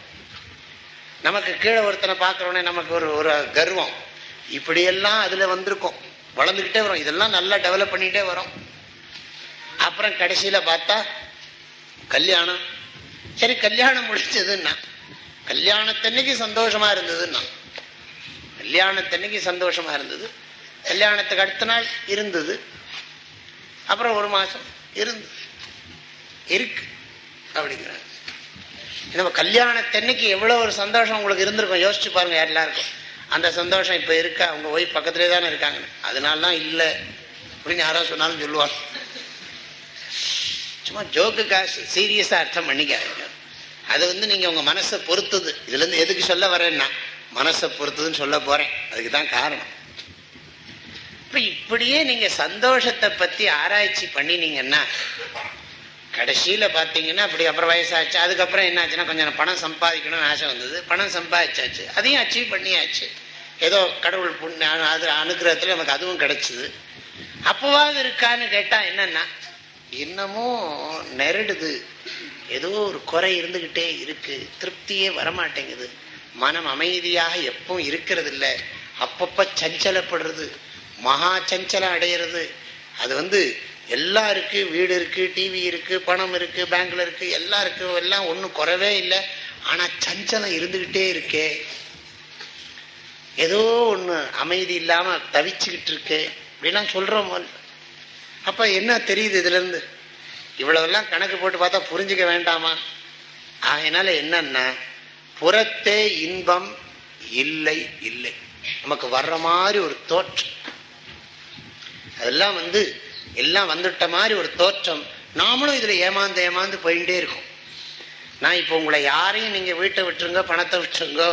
நமக்கு கீழே ஒருத்தனை பார்க்கறோடனே நமக்கு ஒரு ஒரு கர்வம். இப்படியெல்லாம் அதில் வந்திருக்கும். வளர்ந்துக்கிட்டே வரும். இதெல்லாம் நல்லா டெவலப் பண்ணிகிட்டே வரும். அப்புறம் கடைசியில் பார்த்தா கல்யாணம். சரி கல்யாணம் முடிச்சதுன்னா கல்யாணத்தன்னைக்கு சந்தோஷமா இருந்ததுன்னா கல்யாணத்தன்னைக்கு சந்தோஷமா இருந்தது கல்யாணத்துக்கு அடுத்த நாள் இருந்தது அப்புறம் ஒரு மாசம் இருந்தது. இருக்கு அப்படிங்கிறாங்க நம்ம கல்யாணத்தன்னைக்கு எவ்வளோ ஒரு சந்தோஷம் உங்களுக்கு இருந்திருக்கும் யோசிச்சு பாருங்க எல்லாருக்கும். அந்த சந்தோஷம் இப்போ இருக்கா? அவங்க போய் பக்கத்துலேயே தானே இருக்காங்க அதனால தான் இல்லை அப்படின்னு யாராவது சொன்னாலும் சொல்லுவாங்க. சும்மா ஜோக்குக்காக சீரியஸாக அர்த்தம் பண்ணிக்காதீங்க. அது வந்து நீங்க உங்கள் மனசை பொறுத்தது. இதுல இருந்து எதுக்கு சொல்ல வரேன்னா மனசை பொறுத்ததுன்னு சொல்ல போறேன். அதுக்கு தான் காரணம். இப்போ இப்படியே நீங்க சந்தோஷத்தை பற்றி ஆராய்ச்சி பண்ணினீங்கன்னா கடைசியில பார்த்தீங்கன்னா அப்படி அப்புறம் வயசாச்சு அதுக்கப்புறம் என்னாச்சுன்னா கொஞ்சம் பணம் சம்பாதிக்கணும்னு ஆசை வந்தது. பணம் சம்பாதிச்சாச்சு. அதையும் அச்சீவ் பண்ணியாச்சு. ஏதோ கடவுள் புண்ணு அது அனுகிரகத்தில் நமக்கு அதுவும் கிடைச்சிது. அப்போவாவது இருக்கான்னு கேட்டால் என்னென்னா இன்னமும் நெருடுது. ஏதோ ஒரு குறை இருந்துகிட்டே இருக்கு. திருப்தியே வரமாட்டேங்குது. மனம் அமைதியாக எப்பவும் இருக்கிறது இல்லை அப்பப்போ சஞ்சலப்படுறது. மகா சஞ்சலம் அடையிறது. அது வந்து எல்லாம் இருக்கு. வீடு இருக்கு டிவி இருக்கு பணம் இருக்கு பேங்க்ல இருக்கு எல்லாம் இருக்கு. எல்லாம் ஒன்றும் குறவே இல்லை. ஆனால் சஞ்சலம் இருந்துகிட்டே இருக்கே. ஏதோ ஒன்று அமைதி இல்லாமல் தவிச்சுக்கிட்டு இருக்கே. அப்படிலாம் சொல்கிறோம் அப்ப என்ன தெரியுது இதுல இருந்து இவ்வளவெல்லாம் கணக்கு போட்டு பார்த்தா புரிஞ்சுக்க வேண்டாமா? ஆகையினால என்னன்னா புறத்தே இன்பம் இல்லை இல்லை. நமக்கு வர்ற மாதிரி ஒரு தோற்றம். அதெல்லாம் வந்து எல்லாம் வந்துட்ட மாதிரி ஒரு தோற்றம். நாமளும் இதுல ஏமாந்து ஏமாந்து போயிட்டே இருக்கும். நான் இப்போ உங்களை யாரையும் நீங்க வீட்டை விட்டுருங்க பணத்தை விட்டுருங்க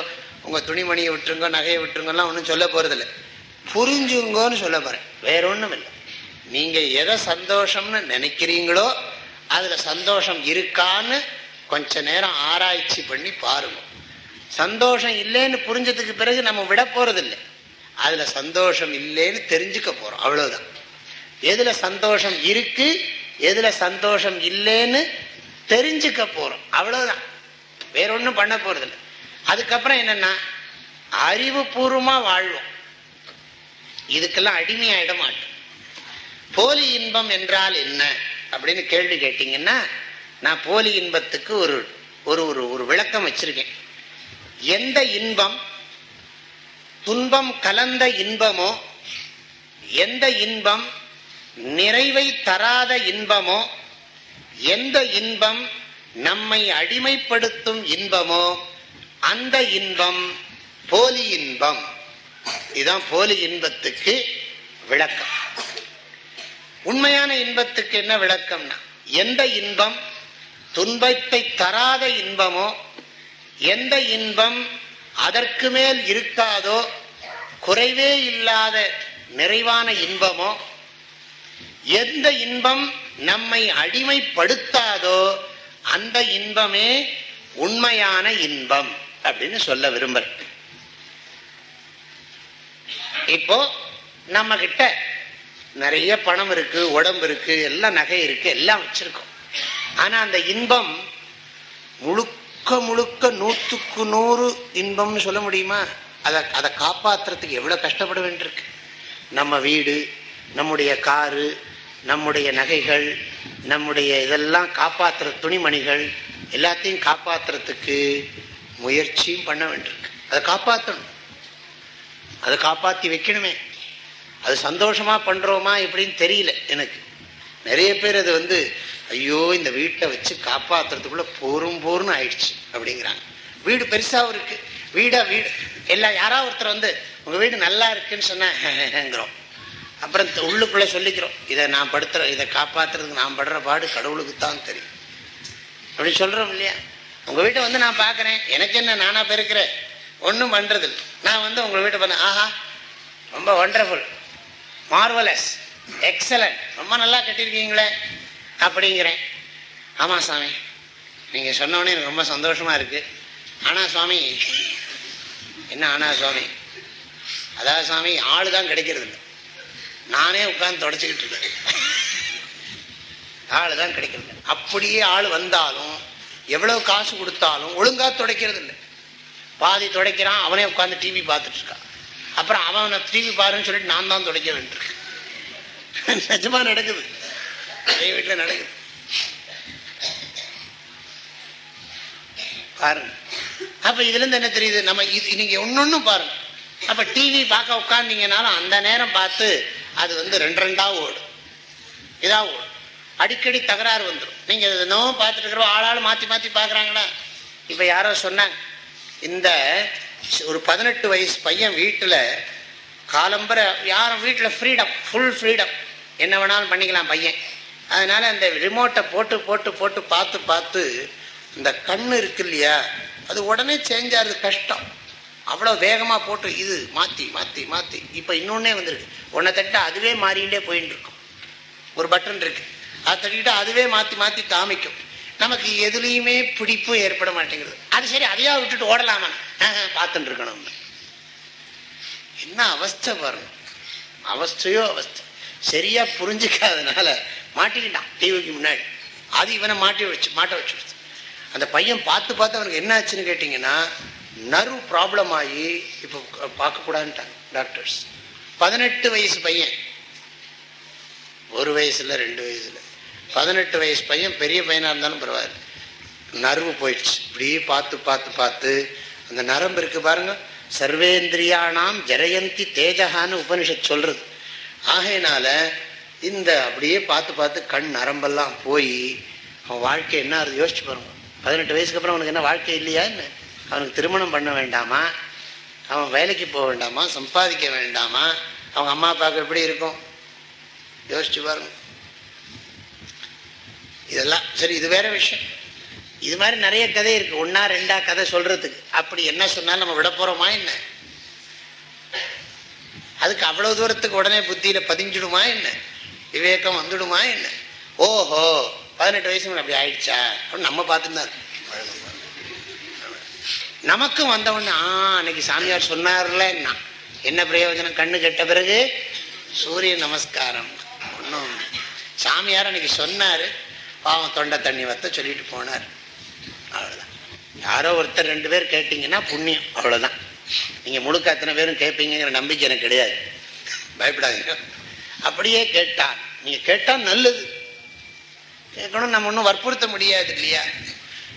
உங்க துணிமணியை விட்டுருங்க நகையை விட்டுருங்கலாம் ஒன்றும் சொல்ல போறதில்லை. புரிஞ்சுங்கன்னு சொல்ல போறேன். வேற ஒன்றும் இல்லை. நீங்க எதை சந்தோஷம்னு நினைக்கிறீங்களோ அதுல சந்தோஷம் இருக்கான்னு கொஞ்ச நேரம் ஆராய்ச்சி பண்ணி பாருங்க. சந்தோஷம் இல்லைன்னு புரிஞ்சதுக்கு பிறகு நம்ம விட போறதில்லை. அதுல சந்தோஷம் இல்லைன்னு தெரிஞ்சுக்க போறோம். அவ்வளவுதான். எதுல சந்தோஷம் இருக்கு எதுல சந்தோஷம் இல்லைன்னு தெரிஞ்சுக்க போறோம். அவ்வளவுதான். வேற ஒன்றும் பண்ண போறதில்லை. அதுக்கப்புறம் என்னன்னா அறிவுபூர்வமா வாழ்வோம். இதுக்கெல்லாம் அடிமையாயிட மாட்டோம். போலி இன்பம் என்றால் என்ன? அப்படின்னு கேள்வி கேட்டீங்கன்னா நான் போலி இன்பத்துக்கு ஒரு ஒரு ஒரு ஒரு விளக்கம் வச்சிருக்கேன். எந்த இன்பம் துன்பம் கலந்த இன்பமோ எந்த இன்பம் நிறைவை தராத இன்பமோ எந்த இன்பம் நம்மை அடிமைப்படுத்தும் இன்பமோ அந்த இன்பம் போலி இன்பம். இதுதான் போலி இன்பத்துக்கு விளக்கம். உண்மையான இன்பத்துக்கு என்ன விளக்கம்னா எந்த இன்பம் துன்பத்தை தராத இன்பமோ எந்த இன்பம் அதற்கு மேல் இருக்காதோ குறைவே இல்லாத நிறைவான இன்பமோ எந்த இன்பம் நம்மை அடிமைப்படுத்தாதோ அந்த இன்பமே உண்மையான இன்பம் அப்படின்னு சொல்ல விரும்புற இப்போ நம்ம கிட்ட நிறைய பணம் இருக்கு உடம்பு இருக்கு எல்லாம் நகை இருக்கு எல்லாம் வச்சிருக்கோம். ஆனா அந்த இன்பம் முழுக்க முழுக்க நூற்றுக்கு நூறு இன்பம்னு சொல்ல முடியுமா? அதை அதை காப்பாற்றுறதுக்கு எவ்வளோ கஷ்டப்பட வேண்டியிருக்கு? நம்ம வீடு நம்முடைய காரு நம்முடைய நகைகள் நம்முடைய இதெல்லாம் காப்பாற்றுற துணிமணிகள் எல்லாத்தையும் காப்பாற்றுறதுக்கு முயற்சியும் பண்ண வேண்டியிருக்கு. அதை காப்பாற்றணும் அதை காப்பாற்றி வைக்கணுமே. அது சந்தோஷமாக பண்ணுறோமா எப்படின்னு தெரியல எனக்கு. நிறைய பேர் அது வந்து ஐயோ இந்த வீட்டை வச்சு காப்பாற்றுறதுக்குள்ளே போரும் போர்னு ஆயிடுச்சு அப்படிங்கிறாங்க. வீடு பெருசாகவும் இருக்குது வீடாக வீடு. எல்லாம் யாராவது ஒருத்தர் வந்து உங்கள் வீடு நல்லா இருக்குன்னு சொன்னாங்கிறோம் அப்புறம் உள்ளுக்குள்ளே சொல்லிக்கிறோம் இதை நான் படுத்துற இதை காப்பாற்றுறதுக்கு நான் படுற பாடு கடவுளுக்கு தான் தெரியும். அப்படி சொல்கிறோம் இல்லையா? உங்கள் வீட்டை வந்து நான் பார்க்குறேன். எனக்கு என்ன நானாக பெருக்கிறேன்? ஒன்றும் பண்ணுறது நான் வந்து உங்கள் வீட்டை பண்ண ஆஹா ரொம்ப ஒண்டர்ஃபுல் மார்வலஸ் எக்ஸலண்ட் ரொம்ப நல்லா கட்டியிருக்கீங்களே. அப்படிங்கிறேன். ஆமாம் சாமி. நீங்கள் சொன்னோடனே எனக்கு ரொம்ப சந்தோஷமாக இருக்குது ஆனால் சுவாமி என்ன ஆனால் சுவாமி அதாவது சாமி ஆளு தான் கிடைக்கிறது இல்லை. நானே உட்காந்து தொடச்சிக்கிட்டு இருக்கேன். ஆள் தான் கிடைக்கிறது அப்படியே ஆள் வந்தாலும் எவ்வளோ காசு கொடுத்தாலும் ஒழுங்காக துடைக்கிறது இல்லை. பாதி துடைக்கிறான் அவனே உட்காந்து டிவி பார்த்துட்டு இருக்கான். அப்புறம் அவனை டிவி பாருன்னு சொல்லிட்டு நான் தான் துடைக்க வேண்டியிருக்கேன் நிஜமா நடக்குது. நிறைய வீட்டில் நடக்குது. பாருங்க. அப்போ இதுலேருந்து என்ன தெரியுது? நம்ம இது நீங்கள் ஒன்னொன்னு பாருங்க. அப்போ டிவி பார்க்க உட்காந்தீங்கனாலும் அந்த நேரம் பார்த்து அது வந்து ரெண்டு ரெண்டாக ஓடும். இதாக ஓடும். அடிக்கடி தகராறு வந்துடும் நீங்கள் இன்னும் பார்த்துட்டு இருக்கிறோம். ஆளாள் மாற்றி மாற்றி பார்க்குறாங்களா? இப்போ யாரோ சொன்னாங்க. இந்த ஒரு பதினெட்டு வயசு பையன் வீட்டில் காலம்பர யாரும் வீட்டில் ஃப்ரீடம் ஃபுல் ஃப்ரீடம் என்ன வேணாலும் பண்ணிக்கலாம் பையன். அதனால் அந்த ரிமோட்டை போட்டு போட்டு போட்டு பார்த்து பார்த்து இந்த கண் இருக்கு இல்லையா? அது உடனே சேஞ்ச் ஆகிறது கஷ்டம். அவ்வளோ வேகமாக போட்டு இது மாற்றி மாற்றி மாற்றி இப்போ இன்னொன்னே வந்துருக்கு. உன்னை தட்ட அதுவே மாறிக்கிட்டே போயின்னு இருக்கும். ஒரு பட்டன் இருக்குது அதை தட்டிக்கிட்டால் அதுவே மாற்றி மாற்றி காமிக்கும். நமக்கு எதுலேயுமே பிடிப்பும் ஏற்பட மாட்டேங்குது. அது சரி அதையா விட்டுட்டு ஓடலாமா? பார்த்துட்டு இருக்கணும். என்ன அவஸ்தை வரும் அவஸ்தையோ அவஸ்தை. சரியா புரிஞ்சுக்காதனால மாட்டிக்கிட்டான் டிவிக்கு முன்னாடி. அது இவனை மாட்டி வச்சு மாட்ட வச்சு அந்த பையன் பார்த்து பார்த்து அவனுக்கு என்ன ஆச்சுன்னு கேட்டிங்கன்னா நர்வ் ப்ராப்ளம் ஆகி இப்போ பார்க்கக்கூடாதுன்ட்டாங்க டாக்டர்ஸ் பதினெட்டு வயசு பையன். ஒரு வயசுல ரெண்டு வயசுல. பதினெட்டு வயசு பையன் பெரிய பையனாக இருந்தாலும் பரவாயில்ல. நரம்பு போயிடுச்சு. இப்படியே பார்த்து பார்த்து பார்த்து அந்த நரம்பு இருக்குது பாருங்க. சர்வேந்திரியானாம் ஜெரயந்தி தேஜகான்னு உபனிஷத் சொல்கிறது ஆகையினால இந்த அப்படியே பார்த்து பார்த்து கண் நரம்பெல்லாம் போய் அவன் வாழ்க்கை என்ன அது யோசிச்சு பாருங்க. பதினெட்டு வயசுக்கு அப்புறம் அவனுக்கு என்ன வாழ்க்கை இல்லையா என்ன? அவனுக்கு திருமணம் பண்ண வேண்டாமா? அவன் வேலைக்கு போக வேண்டாமா? சம்பாதிக்க வேண்டாமா? அவங்க அம்மா அப்பாவுக்கு எப்படி இருக்கும்? யோசிச்சு பாருங்க. இதெல்லாம் சரி இது வேற விஷயம். இது மாதிரி நிறைய கதை இருக்கு. ஒன்னா ரெண்டா கதை சொல்றதுக்கு. அப்படி என்ன சொன்னாலும் நம்ம விட போறோமா என்ன? அதுக்கு அவ்வளவு தூரத்துக்கு உடனே புத்தியில பதிஞ்சிடுமா என்ன? விவேகம் வந்துடுமா என்ன? ஓஹோ பதினெட்டு வயசு அப்படி ஆயிடுச்சா? அப்படின்னு நம்ம பார்த்துட்டு நமக்கும் வந்தவொடனே ஆ அன்னைக்கு சாமியார் சொன்னார்ல என்ன? என்ன பிரயோஜனம்? கண்ணு கெட்ட பிறகு சூரிய நமஸ்காரம். ஒன்றும் சாமியார் அன்னைக்கு சொன்னார். பாவம் தொண்டை தண்ணி வத்த சொல்லிட்டு போனார். அவ்வளோதான் யாரோ ஒருத்தர் ரெண்டு பேர் கேட்டிங்கன்னா புண்ணியம். அவ்வளோதான் நீங்கள் முழுக்க அத்தனை பேரும் கேட்பீங்கிற நம்பிக்கை எனக்கு கிடையாது. பயப்படாதீங்க. அப்படியே கேட்டால் நீங்கள் கேட்டால் நல்லது. கேட்கணும் நம்ம ஒன்றும் வற்புறுத்த முடியாது இல்லையா?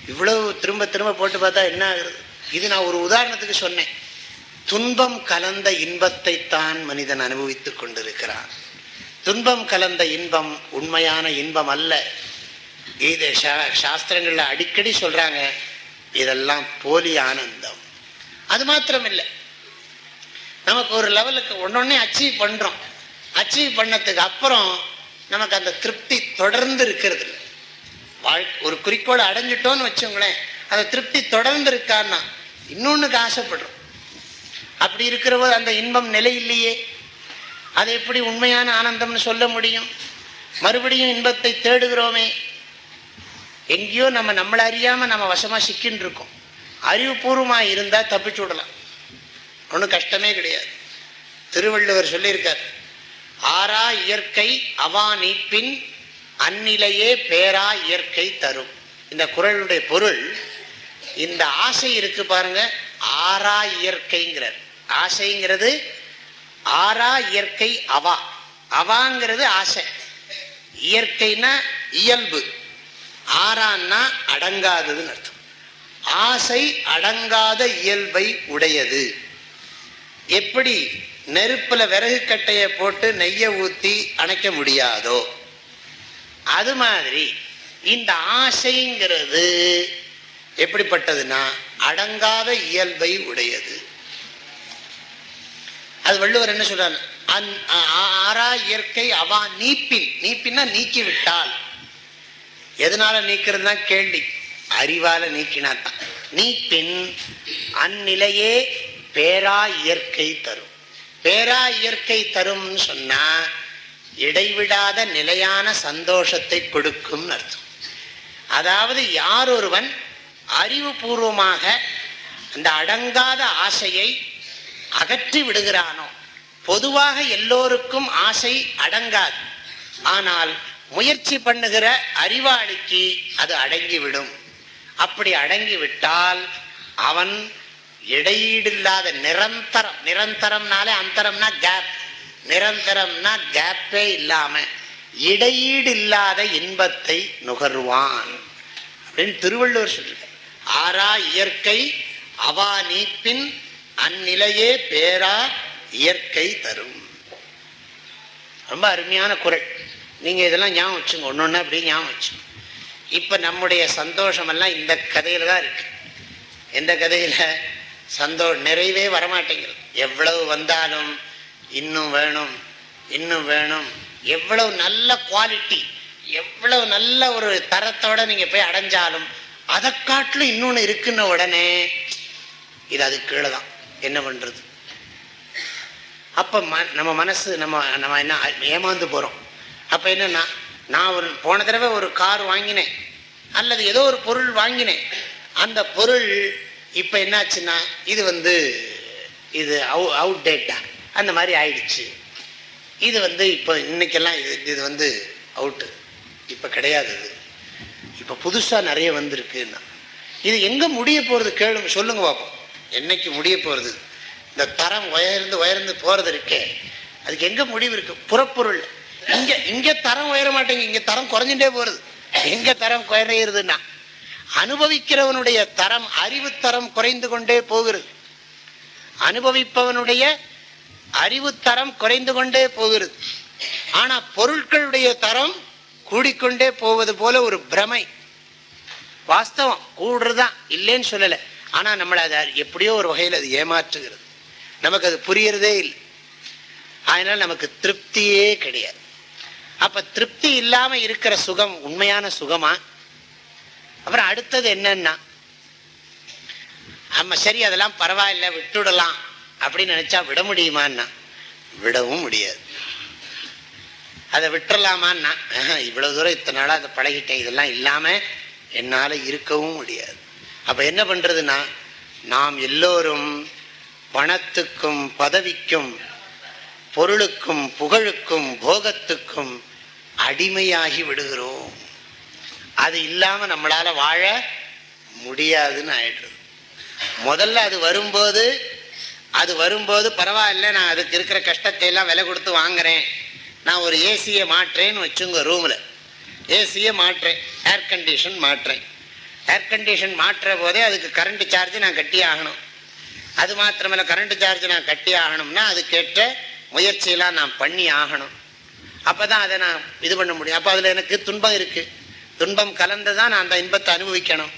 இவ்வளவு திரும்ப திரும்ப போட்டு பார்த்தா என்ன ஆகுது இது நான் ஒரு உதாரணத்துக்கு சொன்னேன். துன்பம் கலந்த இன்பத்தை தான் மனிதன் அனுபவித்துக் கொண்டிருக்கிறான். துன்பம் கலந்த இன்பம் உண்மையான இன்பம் அல்ல. இது சாஸ்திரங்களில் அடிக்கடி சொல்கிறாங்க இதெல்லாம் போலி ஆனந்தம். அது மாத்திரம் இல்லை நமக்கு ஒரு லெவலுக்கு ஒன்னொன்னே அச்சீவ் பண்ணுறோம் அச்சீவ் பண்ணதுக்கு அப்புறம் நமக்கு அந்த திருப்தி தொடர்ந்து இருக்கிறது இல்லை. வாழ்க்கை ஒரு குறிக்கோளை அடைஞ்சிட்டோன்னு வச்சோங்களேன் அந்த திருப்தி தொடர்ந்து இருக்கான்னா இன்னொன்றுக்கு ஆசைப்படுறோம். அப்படி இருக்கிறவோ அந்த இன்பம் நிலை இல்லையே. அதை எப்படி உண்மையான ஆனந்தம்னு சொல்ல முடியும்? மறுபடியும் இன்பத்தை தேடுகிறோமே. எங்கேயோ நம்ம நம்மளை அறியாமல் நம்ம வசமாக சிக்கின்னு இருக்கோம். அறிவுபூர்வமாக இருந்தால் தப்பிச்சு விடலாம். ஒன்றும் கஷ்டமே கிடையாது. திருவள்ளுவர் சொல்லியிருக்கார் ஆறா இயற்கை அவா நீப்பின் அந்நிலையே பேரா இயற்கை தரும். இந்த குரலுடைய பொருள் இந்த ஆசை இருக்கு பாருங்க ஆறா இயற்கைங்கிறார். ஆசைங்கிறது ஆறா இயற்கை அவா. அவாங்கிறது ஆசை. இயற்கைனா இயல்பு. ஆறான்னா அடங்காததுன்னு அர்த்தம். ஆசை அடங்காத இயல்பை உடையது. எப்படி நெருப்பில் விறகு கட்டையை போட்டு நெய்யை ஊற்றி அணைக்க முடியாதோ? அது மாதிரி இந்த ஆசைங்கிறது எப்படிப்பட்டதுன்னா அடங்காத இயல்பை உடையது. அது வள்ளுவர் என்ன சொல்றாரு? ஆறா இயற்கை அவா நீப்பின். நீப்பின்னா நீக்கிவிட்டால். எதனால நீக்கிறது தான் கேள்வி. அறிவால நீக்கினாத்தான் நீப்பின் அந்நிலையே பேரா இயற்கை தரும். பேரா இயற்கை தரும்னு சொன்னா இடைவிடாத நிலையான சந்தோஷத்தை கொடுக்கும் அர்த்தம். அதாவது யார் ஒருவன் அறிவுபூர்வமாக அந்த அடங்காத ஆசையை அகற்றி விடுகிறானோ பொதுவாக எல்லோருக்கும் ஆசை அடங்காது. ஆனால் முயற்சி பண்ணுகிற அறிவாளிக்கு அது அடங்கிவிடும். அப்படி அடங்கி விட்டால் அவன் இடையீடில்லாத நிரந்தரம் நிரந்தரம்னாலே அந்தரம்னா கேப் நிரந்தரம்னா கேப்பே இல்லாம இடையீடு இல்லாத இன்பத்தை நுகர்வான். அப்படின்னு திருவள்ளுவர் சொல்லிருக்க ஆறா இயற்கை அவா நீப்பின் அந்நிலையே பேரா இயற்கை தரும். ரொம்ப அருமையான குரல். நீங்கள் இதெல்லாம் ஞாபகம் வச்சுங்க. ஒன்று ஒன்று அப்படி ஞாபகம் வச்சுங்க இப்போ நம்முடைய சந்தோஷமெல்லாம் இந்த கதையில் தான் இருக்குது எந்த கதையில்? சந்தோ நிறைவே வரமாட்டேங்குது. எவ்வளவு வந்தாலும் இன்னும் வேணும் இன்னும் வேணும். எவ்வளவு நல்ல குவாலிட்டி எவ்வளவு நல்ல ஒரு தரத்தோட நீங்கள் போய் அடைஞ்சாலும் அதை காட்டிலும் இன்னொன்று இருக்குன்ன உடனே இது அது கீழே தான். என்ன பண்ணுறது அப்போ ம- நம்ம மனசு நம்ம நம்ம என்ன ஏமாந்து போகிறோம் அப்போ என்னென்னா நான் ஒரு போன தடவை ஒரு கார் வாங்கினேன். அல்லது ஏதோ ஒரு பொருள் வாங்கினேன். அந்த பொருள் இப்போ என்னாச்சுன்னா இது வந்து இது அவுட் டேட்டா அந்த மாதிரி ஆயிடுச்சு. இது வந்து இப்போ இன்னைக்கெல்லாம் இது இது வந்து அவுட்டு இப்போ கிடையாது இது. இப்போ புதுசாக நிறைய வந்திருக்குன்னா. இது எங்கே முடிய போகிறது கேளுங்க சொல்லுங்க பார்ப்போம் என்னைக்கு முடிய போகிறது இந்த தரம் உயர்ந்து உயர்ந்து போகிறது இருக்கே. அதுக்கு எங்கே முடிவு இருக்குது புறப்பொருள். இங்கே இங்கே தரம் உயர மாட்டேங்குது இங்கே தரம் குறைஞ்சுட்டே போகிறது எங்க தரம் குறையிறதுன்னா அனுபவிக்கிறவனுடைய தரம் அறிவு தரம் குறைந்து கொண்டே போகிறது. அனுபவிப்பவனுடைய அறிவுத்தரம் குறைந்து கொண்டே போகிறது. ஆனா பொருட்களுடைய தரம் கூடிக்கொண்டே போவது போல ஒரு பிரமை. வாஸ்தவம் கூடுறதுதான் இல்லைன்னு சொல்லலை. ஆனா நம்மளை அதை எப்படியோ ஒரு வகையில் அது ஏமாற்றுகிறது. நமக்கு அது புரியறதே இல்லை. அதனால நமக்கு திருப்தியே கிடையாது. அப்ப திருப்தி இல்லாம இருக்கிற சுகம் உண்மையான சுகமா? அப்புறம் அடுத்தது என்னன்னா ஆமா சரி அதெல்லாம் பரவாயில்ல விட்டுடலாம் அப்படின்னு நினைச்சா விட முடியுமான்னா? விடவும் முடியாது. அதை விட்டுறலாமான்னா? ஆஹா, இவ்வளவு தூரம் இத்தனை நாளாக அதை பழகிட்டேன். இதெல்லாம் இல்லாம என்னால இருக்கவும் முடியாது. அப்ப என்ன பண்றதுன்னா நாம் எல்லோரும் பணத்துக்கும் பதவிக்கும் பொருளுக்கும் புகழுக்கும் போகத்துக்கும் அடிமையாகி விடுகிறோம். அது இல்லாமல் நம்மளால் வாழ முடியாதுன்னு ஆயிடுறது. முதல்ல அது வரும்போது அது வரும்போது பரவாயில்ல நான் அதுக்கு இருக்கிற கஷ்டத்தை எல்லாம் விலை கொடுத்து வாங்குறேன். நான் ஒரு ஏசியை மாற்றேன்னு வச்சுங்க ரூமில். ஏசியை மாற்றேன் ஏர் கண்டிஷன் மாற்றேன் ஏர் கண்டிஷன் மாற்றுற போதே அதுக்கு கரண்ட் சார்ஜ் நான் கட்டி ஆகணும். அது மாத்திரமில்ல கரண்ட் சார்ஜ் நான் கட்டி ஆகணும்னா அதுக்கேற்ற முயற்சியெல்லாம் நான் பண்ணி ஆகணும். அப்போ தான் அதை நான் இது பண்ண முடியும். அப்போ அதில் எனக்கு துன்பம் இருக்குது துன்பம் கலந்து தான் நான் அந்த இன்பத்தை அனுபவிக்கணும்.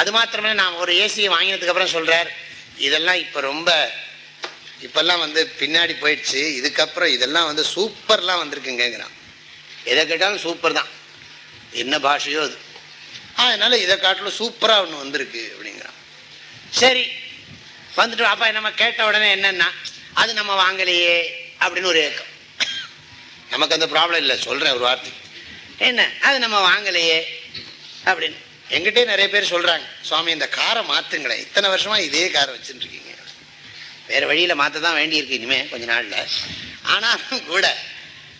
அது மாத்திரமே நான் ஒரு ஏசியை வாங்கினதுக்கப்புறம் சொல்கிறார் இதெல்லாம் இப்போ ரொம்ப இப்போல்லாம் வந்து பின்னாடி போயிடுச்சு. இதுக்கப்புறம் இதெல்லாம் வந்து சூப்பர்லாம் வந்திருக்குங்கிறான் எதை கேட்டாலும் சூப்பர் தான் என்ன பாஷையோ அது. அதனால இதை காட்டிலும் சூப்பராக ஒன்று வந்திருக்கு அப்படிங்கிறான். சரி வந்துட்டு அப்போ நம்ம கேட்ட உடனே என்னென்னா அது நம்ம வாங்கலையே அப்படின்னு ஒரு ஏக்கம். நமக்கு அந்த ப்ராப்ளம் இல்லை. சொல்கிறேன் ஒரு வார்த்தை. என்ன? அது நம்ம வாங்கலையே. அப்படின்னு. எங்கிட்டே நிறைய பேர் சொல்கிறாங்க சுவாமி இந்த காரை மாற்றுங்களேன் இத்தனை வருஷமா இதே காரை வச்சுட்டு இருக்கீங்க வேறு வழியில் மாற்ற தான் வேண்டியிருக்கு இனிமேல் கொஞ்ச நாளில். ஆனாலும் கூட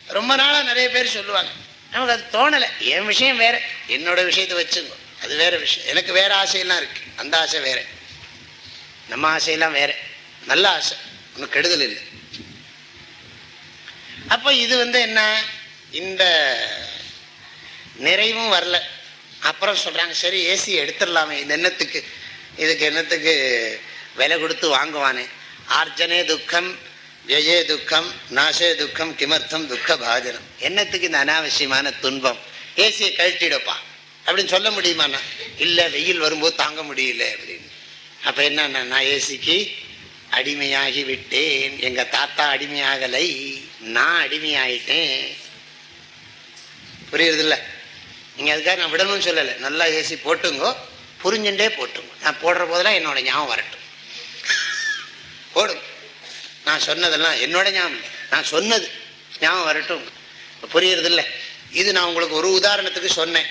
ரொம்ப நாளாக நிறைய பேர் சொல்லுவாங்க நமக்கு அது தோணலை. என் விஷயம் வேற. என்னோட விஷயத்தை வச்சுங்க. அது வேற விஷயம். எனக்கு வேற ஆசையெல்லாம் இருக்கு. அந்த ஆசை வேற. நம்ம ஆசையெல்லாம் வேற. நல்ல ஆசை. ஒன்றும் கெடுதல் இல்லை. அப்போ இது வந்து என்ன? இந்த நிறைவும் வரல. அப்புறம் சொல்கிறாங்க சரி ஏசி எடுத்துடலாமே இது என்னத்துக்கு? இதுக்கு என்னத்துக்கு விலை கொடுத்து வாங்குவானே? ஆர்ஜனே துக்கம் வியஜே துக்கம் நாசே துக்கம் கிமர்த்தம் துக்க பாஜனம். என்னத்துக்கு இந்த அனாவசியமான துன்பம்? ஏசியை கழட்டிடப்பா. அப்படின்னு சொல்ல முடியுமாண்ணா? இல்லை வெயில் வரும்போது தாங்க முடியல அப்படின்னு. அப்போ என்னன்னா நான் ஏசிக்கு அடிமையாகி விட்டேன் எங்க தாத்தா அடிமையாகலை நான் அடிமையாயிட்டேன். புரியுறதில்ல? நீங்கள் அதுக்காக நான் விடணும்னு சொல்லலை. நல்லா ஏசி போட்டுங்கோ புரிஞ்சுட்டே போட்டுங்க. நான் போடுற போதெல்லாம் என்னோட ஞாபகம் வரட்டும். போடும் நான் சொன்னதெல்லாம் என்னோட ஞாபகம் நான் சொன்னது ஞாபகம் வரட்டும். புரியறதில்ல? இது நான் உங்களுக்கு ஒரு உதாரணத்துக்கு சொன்னேன்.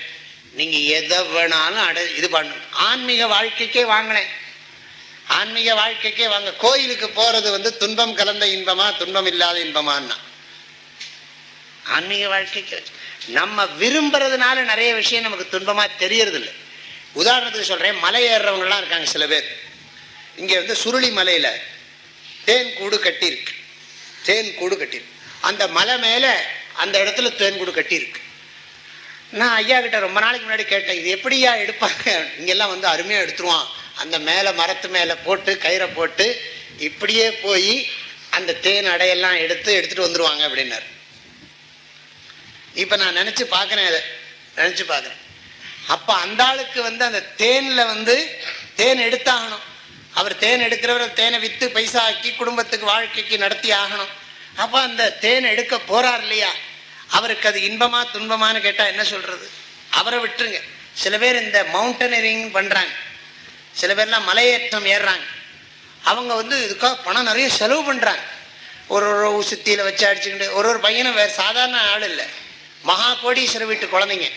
நீங்கள் எதை வேணாலும் அட இது பண்ணணும் ஆன்மீக வாழ்க்கைக்கே வாங்கினேன். ஆன்மீக வாழ்க்கைக்கே வாங்க. கோயிலுக்கு போறது வந்து துன்பம் கலந்த இன்பமா துன்பம் இல்லாத இன்பமான்னா? ஆன்மீக வாழ்க்கைக்கு நம்ம விரும்புறதுனால நிறைய விஷயம் நமக்கு துன்பமா தெரியறது இல்லை உதாரணத்துக்கு சொல்றேன் மலை ஏறுறவங்கலாம் இருக்காங்க சில பேர். இங்க வந்து சுருளி மலையில தேன் கூடு கட்டியிருக்கு. தேன் கூடு கட்டியிருக்கு. அந்த மலை மேல அந்த இடத்துல தேன் கூடு கட்டியிருக்கு. நான் ஐயா கிட்ட ரொம்ப நாளைக்கு முன்னாடி கேட்டேன் இது எப்படியா எடுப்பாங்க? இங்கெல்லாம் வந்து அருமையா எடுத்துருவான். அந்த மேலே மரத்து மேலே போட்டு கயிறை போட்டு இப்படியே போய் அந்த தேன் அடையெல்லாம் எடுத்து எடுத்துகிட்டு வந்துடுவாங்க அப்படின்னாரு. இப்போ நான் நினச்சி பார்க்குறேன் அதை நினச்சி பார்க்குறேன் அப்போ அந்த ஆளுக்கு வந்து அந்த தேனில் வந்து தேன் எடுத்தாகணும். அவர் தேன் எடுக்கிறவர் தேனை விற்று பைசா ஆக்கி குடும்பத்துக்கு வாழ்க்கைக்கு நடத்தி ஆகணும். அப்போ அந்த தேன் எடுக்க போகிறார் இல்லையா? அவருக்கு அது இன்பமா துன்பமான்னு கேட்டால் என்ன சொல்கிறது அவரை விட்டுருங்க. சில பேர் இந்த மவுண்டனரிங் பண்ணுறாங்க சில பேர்லாம் மலையேற்றம் ஏறுறாங்க. அவங்க வந்து இதுக்காக பணம் நிறைய செலவு பண்ணுறாங்க ஒரு ஒரு சுத்தியில் வச்சு அடிச்சுக்கிட்டு ஒரு ஒரு பையனும் வேறு சாதாரண ஆள் இல்லை. மகா கோடீஸ்வர வீட்டு குழந்தைங்க.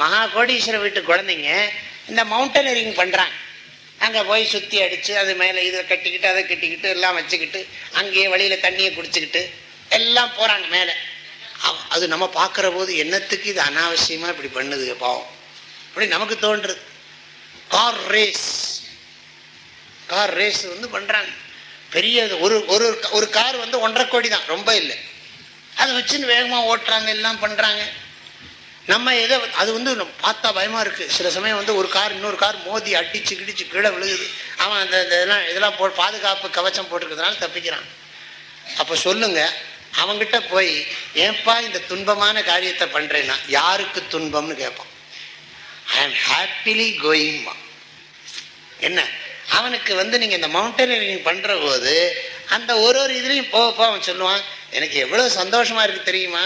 மகா கோடீஸ்வர வீட்டு குழந்தைங்க இந்த மவுண்டனரிங் பண்ணுறாங்க அங்கே போய் சுற்றி அடித்து அது மேலே இதை கட்டிக்கிட்டு அதை கட்டிக்கிட்டு எல்லாம் வச்சுக்கிட்டு அங்கேயே வழியில் தண்ணியை குடிச்சிக்கிட்டு எல்லாம் போகிறாங்க மேலே. அது நம்ம பார்க்குற போது என்னத்துக்கு இது அனாவசியமாக இப்படி பண்ணுது பாவம். அப்படி நமக்கு தோன்றுறது கார் ரேஸ் கார் ரேஸ் வந்து பண்ணுறாங்க பெரிய இது. ஒரு ஒரு ஒரு கார் வந்து ஒன்றரை கோடி தான் ரொம்ப இல்லை. அதை வச்சுன்னு வேகமாக ஓட்டுறாங்க எல்லாம் பண்ணுறாங்க நம்ம எதை அது வந்து பார்த்தா பயமாக இருக்குது சில சமயம் வந்து ஒரு கார் இன்னொரு கார் மோதி அடிச்சு கிடிச்சு கீழே விழுகுது. அவன் அந்த இதெல்லாம் இதெல்லாம் போ பாதுகாப்பு கவச்சம் போட்டிருக்கிறதுனால தப்பிக்கிறான். அப்போ சொல்லுங்க அவங்ககிட்ட போய் ஏன்பா இந்த துன்பமான காரியத்தை பண்ணுறேன்னா யாருக்கு துன்பம்னு கேட்பான். ஐ ஆம் ஹாப்பிலி கோயிங் என்ன? அவனுக்கு வந்து நீங்கள் இந்த மவுண்டனியரிங் பண்ணுற போது அந்த ஒரு ஒரு இதுலேயும் போக போக அவன் சொல்லுவான் எனக்கு எவ்வளோ சந்தோஷமா இருக்கு தெரியுமா?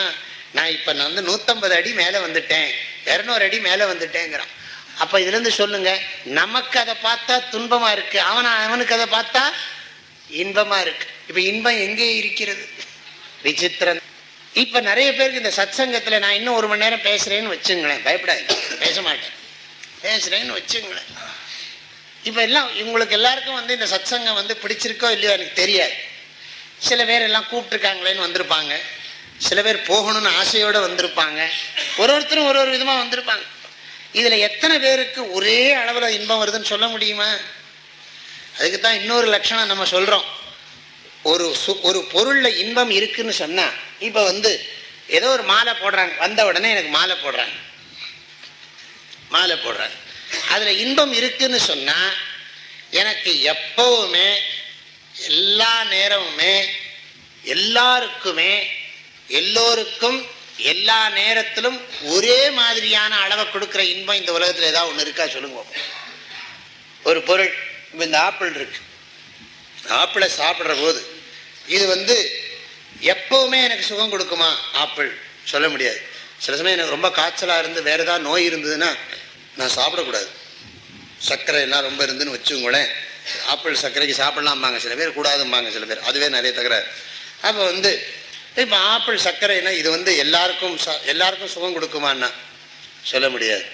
நான் இப்போ நான் வந்து நூற்றம்பது அடி மேலே வந்துட்டேன். இரநூறு அடி மேலே வந்துட்டேங்கிறான். அப்போ இதுலேருந்து சொல்லுங்க நமக்கு அதை பார்த்தா துன்பமா இருக்கு. அவன் அவனுக்கு அதை பார்த்தா இன்பமா இருக்கு. இப்போ இன்பம் எங்கே இருக்கிறது? விசித்திரம். இப்போ நிறைய பேருக்கு இந்த சத்சங்கத்தில் நான் இன்னும் ஒரு மணி நேரம் பேசுறேன்னு வச்சுங்களேன். பயப்படாதீங்க. பேச மாட்டேன். பேசுறேன்னு வச்சுங்களேன். இப்போ எல்லாம் இவங்களுக்கு எல்லாருக்கும் வந்து இந்த சத்சங்கம் வந்து பிடிச்சிருக்கோ இல்லையோ எனக்கு தெரியாது. சில பேர் எல்லாம் கூப்பிட்டுருக்காங்களேன்னு வந்திருப்பாங்க. சில பேர் போகணும்னு ஆசையோடு வந்திருப்பாங்க. ஒரு ஒருத்தரும் ஒரு ஒரு விதமாக வந்திருப்பாங்க. இதில் எத்தனை பேருக்கு ஒரே அளவில் இன்பம் வருதுன்னு சொல்ல முடியுமா? அதுக்கு தான் இன்னொரு லட்சணம் நம்ம சொல்கிறோம் ஒரு சு ஒரு பொருளில் இன்பம் இருக்குன்னு சொன்னால் இப்போ வந்து ஏதோ ஒரு மாலை போடுறாங்க. வந்த உடனே எனக்கு மாலை போடுறாங்க. மாலை போடுறாங்க. அதில் இன்பம் இருக்குன்னு சொன்னால் எனக்கு எப்போவுமே எல்லா நேரமுமே எல்லாருக்குமே எல்லோருக்கும் எல்லா நேரத்திலும் ஒரே மாதிரியான அளவை கொடுக்குற இன்பம் இந்த உலகத்தில் ஏதாவது ஒன்று இருக்கா சொல்லுங்க. ஒரு பொருள் இப்போ இந்த ஆப்பிள் இருக்கு. ஆப்பிளை சாப்பிட்ற போது இது வந்து எப்பவுமே எனக்கு சுகம் கொடுக்குமா? ஆப்பிள். சொல்ல முடியாது. சில சமயம் எனக்கு ரொம்ப காய்ச்சலாக இருந்து வேறு ஏதாவது நோய் இருந்ததுன்னா நான் சாப்பிடக்கூடாது. சர்க்கரை எல்லாம் ரொம்ப இருந்துன்னு வச்சுங்களேன் ஆப்பிள் சர்க்கரைக்கு சாப்பிட்லாம்பாங்க சில பேர் கூடாதும்பாங்க சில பேர். அதுவே நிறைய தகராறு அப்போ வந்து இப்போ ஆப்பிள் சர்க்கரைனா இது வந்து எல்லாருக்கும் எல்லாருக்கும் சுகம் கொடுக்குமான்னா சொல்ல முடியாது.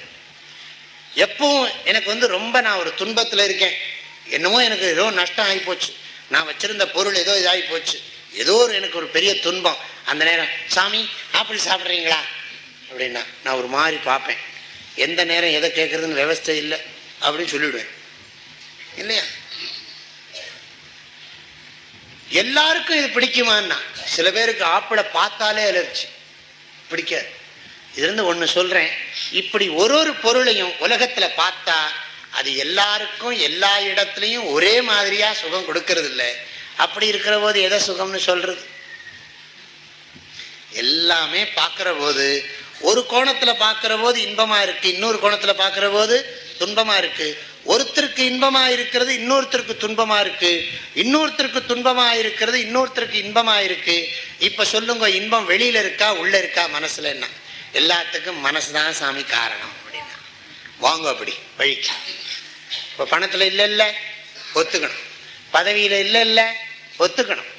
எப்பவும் எனக்கு வந்து ரொம்ப நான் ஒரு துன்பத்தில் இருக்கேன். என்னமோ எனக்கு ஏதோ நஷ்டம் ஆகி போச்சு. நான் வச்சிருந்த பொருள் ஏதோ இதாகி போச்சு. ஏதோ ஒரு எனக்கு ஒரு பெரிய துன்பம். அந்த நேரம் சாமி ஆப்பிள் சாப்பிட்றீங்களா? அப்படின்னா நான் ஒரு மாதிரி பார்ப்பேன். எந்த நேரம் எதை கேட்குறதுன்னு விவஸ்தை இல்லை அப்படின்னு சொல்லிவிடுவேன் இல்லையா? எல்லாருக்கும் இது பிடிக்குமான்னா சில பேருக்கு ஆப்பிளை பார்த்தாலே அலர்ச்சி. பிடிக்காது. இதுலேருந்து ஒன்று சொல்கிறேன் இப்படி ஒரு ஒரு பொருளையும் உலகத்தில் பார்த்தா அது எல்லாருக்கும் எல்லா இடத்துலையும் ஒரே மாதிரியாக சுகம் கொடுக்கறது இல்லை அப்படி இருக்கிற போது எதை சுகம்னு சொல்கிறது எல்லாமே பார்க்குற போது ஒரு கோணத்தில் பார்க்குற போது இன்பமாக இருக்குது இன்னொரு கோணத்தில் பார்க்குற போது துன்பமாக இருக்குது ஒருத்தருக்கு இன்பமாக இருக்கிறது இன்னொருத்தருக்கு துன்பமாக இருக்குது இன்னொருத்தருக்கு துன்பமாக இருக்கிறது இன்னொருத்தருக்கு இன்பமாக இருக்குது இப்போ சொல்லுங்க இன்பம் வெளியில் இருக்கா உள்ளே இருக்கா மனசில் என்ன எல்லாத்துக்கும் மனசு தான் சாமி காரணம். வாங்க அப்படி வழிக்கு இப்போ பணத்தில் இல்லை இல்லை ஒத்துக்கணும். பதவியில் இல்லை இல்லை ஒத்துக்கணும்.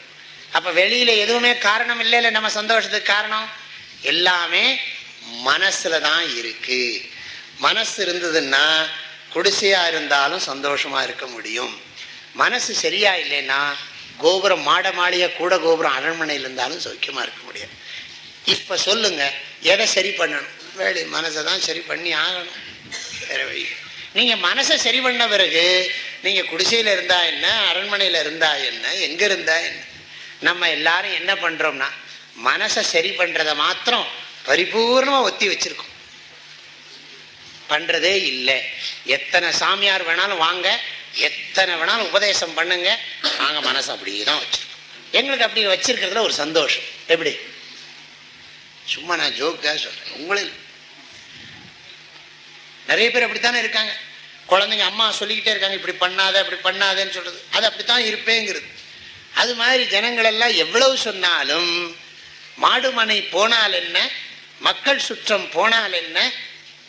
அப்போ வெளியில் எதுவுமே காரணம் இல்லை இல்லை நம்ம சந்தோஷத்துக்கு காரணம்? எல்லாமே மனசில் தான் இருக்குது மனசு இருந்ததுன்னா குடிசையாக இருந்தாலும் சந்தோஷமாக இருக்க முடியும். மனசு சரியா இல்லைன்னா கோபுரம் மாட மாளிகை கூட கோபுரம் அரண்மனையில் இருந்தாலும் சௌக்கியமாக இருக்க முடியாது. இப்போ சொல்லுங்கள் எதை சரி பண்ணணும்? வேலை மனசை தான் சரி பண்ணி ஆகணும். வேற வழி மனசை சரி பண்ண பிறகு நீங்கள் குடிசையில் இருந்தா என்ன அரண்மனையில் இருந்தா என்ன எங்கே இருந்தா என்ன? நம்ம எல்லாரும் என்ன பண்ணுறோம்னா மனசை சரி பண்ணுறத மாத்திரம் பரிபூர்ணமாக ஒத்தி வச்சிருக்கோம். பண்ணுறதே இல்லை. எத்தனை சாமியார் வேணாலும் வாங்க எத்தனை வேணாலும் உபதேசம் பண்ணுங்க நாங்கள் மனசு அப்படியே தான் வச்சுருக்கோம். எங்களுக்கு அப்படி வச்சிருக்கிறதுல ஒரு சந்தோஷம். எப்படி? சும்மா நான் ஜோக்காக சொல்கிறேன் உங்களில் நிறைய பேர் அப்படித்தானே இருக்காங்க. குழந்தைங்க அம்மா சொல்லிக்கிட்டே இருக்காங்க இப்படி பண்ணாத இப்படி பண்ணாதேன்னு சொல்றது. அது அப்படித்தான் இருப்பேங்கிறது. அது மாதிரி ஜனங்கள் எல்லாம் எவ்வளவு சொன்னாலும் மாடுமனை போனால் என்ன மக்கள் சுற்றம் போனால் என்ன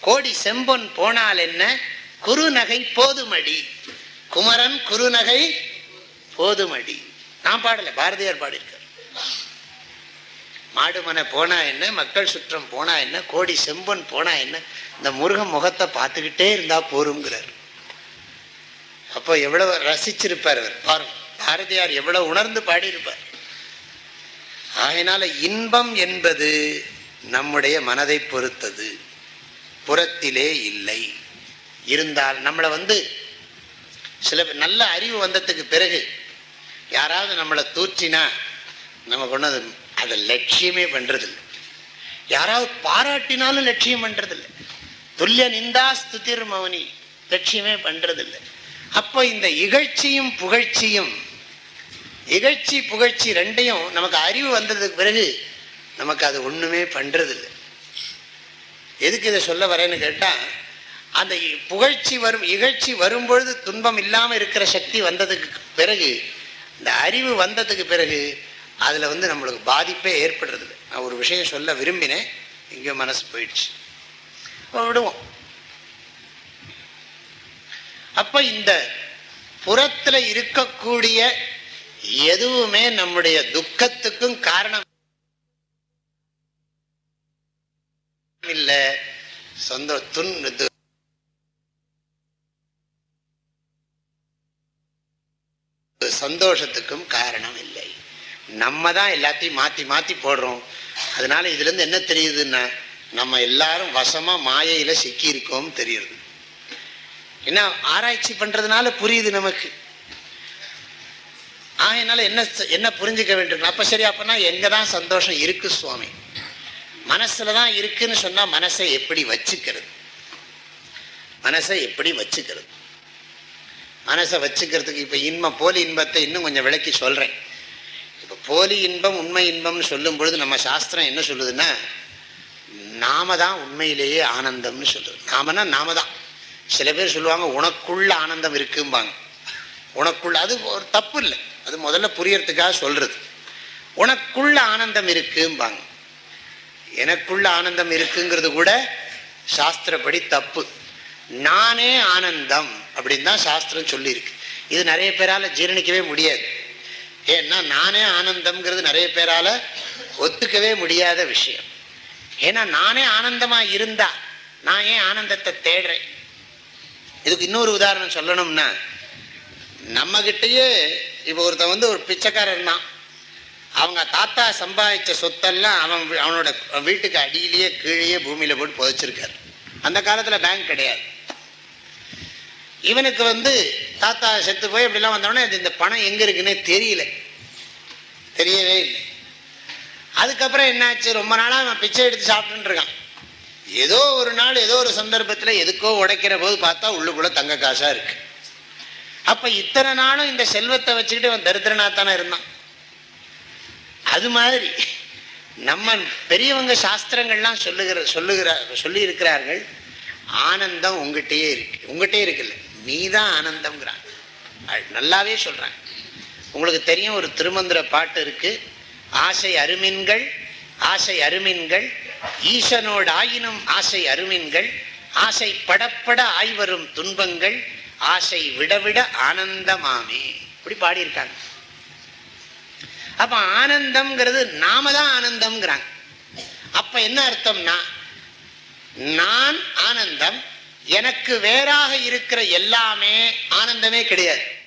கோடி செம்பொன் போனால் என்ன குறுநகை போதுமடி. குமரன் குறுநகை போதுமடி. நான் பாடல பாரதியார் பாடியிருக்க மாடுமனை போனா என்ன மக்கள் சுற்றம் போனா என்ன கோடி செம்பன் போனா என்ன இந்த முருகன் முகத்தை பார்த்துக்கிட்டே இருந்தா போருங்கிறார். அப்போ எவ்வளவு ரசிச்சிருப்பார் அவர். பாருங்க பாரதியார் எவ்வளவு உணர்ந்து பாடியிருப்பார். ஆகினால இன்பம் என்பது நம்முடைய மனதை பொறுத்தது. புறத்திலே இல்லை. இருந்தால் நம்மளை வந்து சில நல்ல அறிவு வந்ததுக்கு பிறகு யாராவது நம்மளை தூற்றினா நம்ம கொண்டு அதை லட்சியமே பண்றதில்லை. யாராவது பாராட்டினாலும் லட்சியம் பண்றதில்லை. துல்லிய நிந்தா ஸ்துதிர் மௌனி லட்சியமே பண்றதில்லை. அப்போ இந்த இகழ்ச்சியும் புகழ்ச்சியும் இகழ்ச்சி புகழ்ச்சி ரெண்டையும் நமக்கு அறிவு வந்ததுக்கு பிறகு நமக்கு அது ஒன்றுமே பண்ணுறதில்ல எதுக்கு இதை சொல்ல வரேன்னு கேட்டால் அந்த புகழ்ச்சி வரும் இகழ்ச்சி வரும்பொழுது துன்பம் இல்லாமல் இருக்கிற சக்தி வந்ததுக்கு பிறகு இந்த அறிவு வந்ததுக்கு பிறகு அதில் வந்து நம்மளுக்கு பாதிப்பே ஏற்படுறது நான் ஒரு விஷயம் சொல்ல விரும்பினேன். இங்கே மனசு போயிடுச்சு. விடுவோம். அப்போ இந்த புறத்துல இருக்கக்கூடிய எதுவுமே நம்முடைய துக்கத்துக்கும் காரணம் இல்ல. சொந்த துன் சந்தோஷத்துக்கும் காரணம் இல்லை. நம்ம தான் எல்லாத்தையும் மாற்றி மாற்றி போடுறோம். அதனால இதுலேருந்து என்ன தெரியுதுன்னா நம்ம எல்லாரும் வசமாக மாயையில் சிக்கியிருக்கோம் தெரியுது. என்ன ஆராய்ச்சி பண்ணுறதுனால புரியுது நமக்கு. ஆகையினால என்ன என்ன புரிஞ்சுக்க வேண்டும்? அப்போ சரி அப்போனா எங்கே தான் சந்தோஷம் இருக்குது சுவாமி? மனசில் தான் இருக்குன்னு சொன்னால் மனசை எப்படி வச்சுக்கிறது? மனசை எப்படி வச்சுக்கிறது? மனசை வச்சுக்கிறதுக்கு இப்போ இன்பம் போலி இன்பத்தை இன்னும் கொஞ்சம் விளக்கி சொல்கிறேன் போலி இன்பம் உண்மை இன்பம்னு சொல்லும் பொழுது நம்ம சாஸ்திரம் என்ன சொல்லுதுன்னா நாம தான் உண்மையிலேயே ஆனந்தம்னு சொல்லுது. நாமனா நாம தான். சில பேர் சொல்லுவாங்க உனக்குள்ள ஆனந்தம் இருக்கும்பாங்க. உனக்குள்ள அது ஒரு தப்பு இல்லை. அது முதல்ல புரியறதுக்காக சொல்றது. உனக்குள்ள ஆனந்தம் இருக்கும்பாங்க. எனக்குள்ள ஆனந்தம் இருக்குங்கிறது கூட சாஸ்திரப்படி தப்பு. நானே ஆனந்தம் அப்படின்னு தான் சாஸ்திரம் சொல்லியிருக்கு. இது நிறைய பேரால் ஜீரணிக்கவே முடியாது. ஏன்னா நானே ஆனந்தம்ங்கிறது நிறைய பேரால ஒத்துக்கவே முடியாத விஷயம். ஏன்னா நானே ஆனந்தமா இருந்தா நான் ஏன் ஆனந்தத்தை தேடுறேன்? இதுக்கு இன்னொரு உதாரணம் சொல்லணும்னா நம்ம கிட்டயே இப்போ ஒருத்தன் வந்து ஒரு பிச்சைக்காரன் தான். அவங்க தாத்தா சம்பாதிச்ச சொத்தெல்லாம் அவன் அவனோட வீட்டுக்கு அடியிலேயே கீழேயே பூமியில போட்டு புதைச்சிருக்காரு. அந்த காலத்தில் பேங்க் கிடையாது. இவனுக்கு வந்து தாத்தா செத்து போய் இப்படிலாம் வந்தோடனே இந்த பணம் எங்கே இருக்குன்னே தெரியல. தெரியவே இல்லை. அதுக்கப்புறம் என்னாச்சு? ரொம்ப நாளாக அவன் பிச்சை எடுத்து சாப்பிட்டுருக்கான் ஏதோ ஒரு நாள் ஏதோ ஒரு சந்தர்ப்பத்தில் எதுக்கோ உடைக்கிற போது பார்த்தா உள்ளுக்குள்ள தங்க காசாக இருக்கு. அப்போ இத்தனை நாளும் இந்த செல்வத்தை வச்சுக்கிட்டு அவன் தரித்திரனாக தானே இருந்தான். அது மாதிரி நம்ம பெரியவங்க சாஸ்திரங்கள்லாம் சொல்லுகிற சொல்லுகிற சொல்லி இருக்கிறார்கள் ஆனந்தம் உங்ககிட்டயே இருக்கு. உங்ககிட்டயே இருக்குல்ல. நீ தான் ஆனந்தம்ங்கிறான் நல்லாவே சொல்றாங்க. உங்களுக்கு தெரியும் ஒரு திருமந்திர பாட்டு இருக்கு. ஆசை அருமின்கள் ஆசை அருமின்கள் ஈசனோடு ஆயினும் ஆசை அருமின்கள் ஆசை படப்பட ஆய்வரும் துன்பங்கள் ஆசை விடவிட ஆனந்தமாமே. இப்படி பாடியிருக்காங்க. அப்ப ஆனந்தம்ங்கிறது நாம தான் ஆனந்தம்ங்கிறாங்க. அப்ப என்ன அர்த்தம்னா நான் ஆனந்தம் எனக்கு வேறாக இருக்கிற எல்லாமே ஆனந்தமே கிடையாது.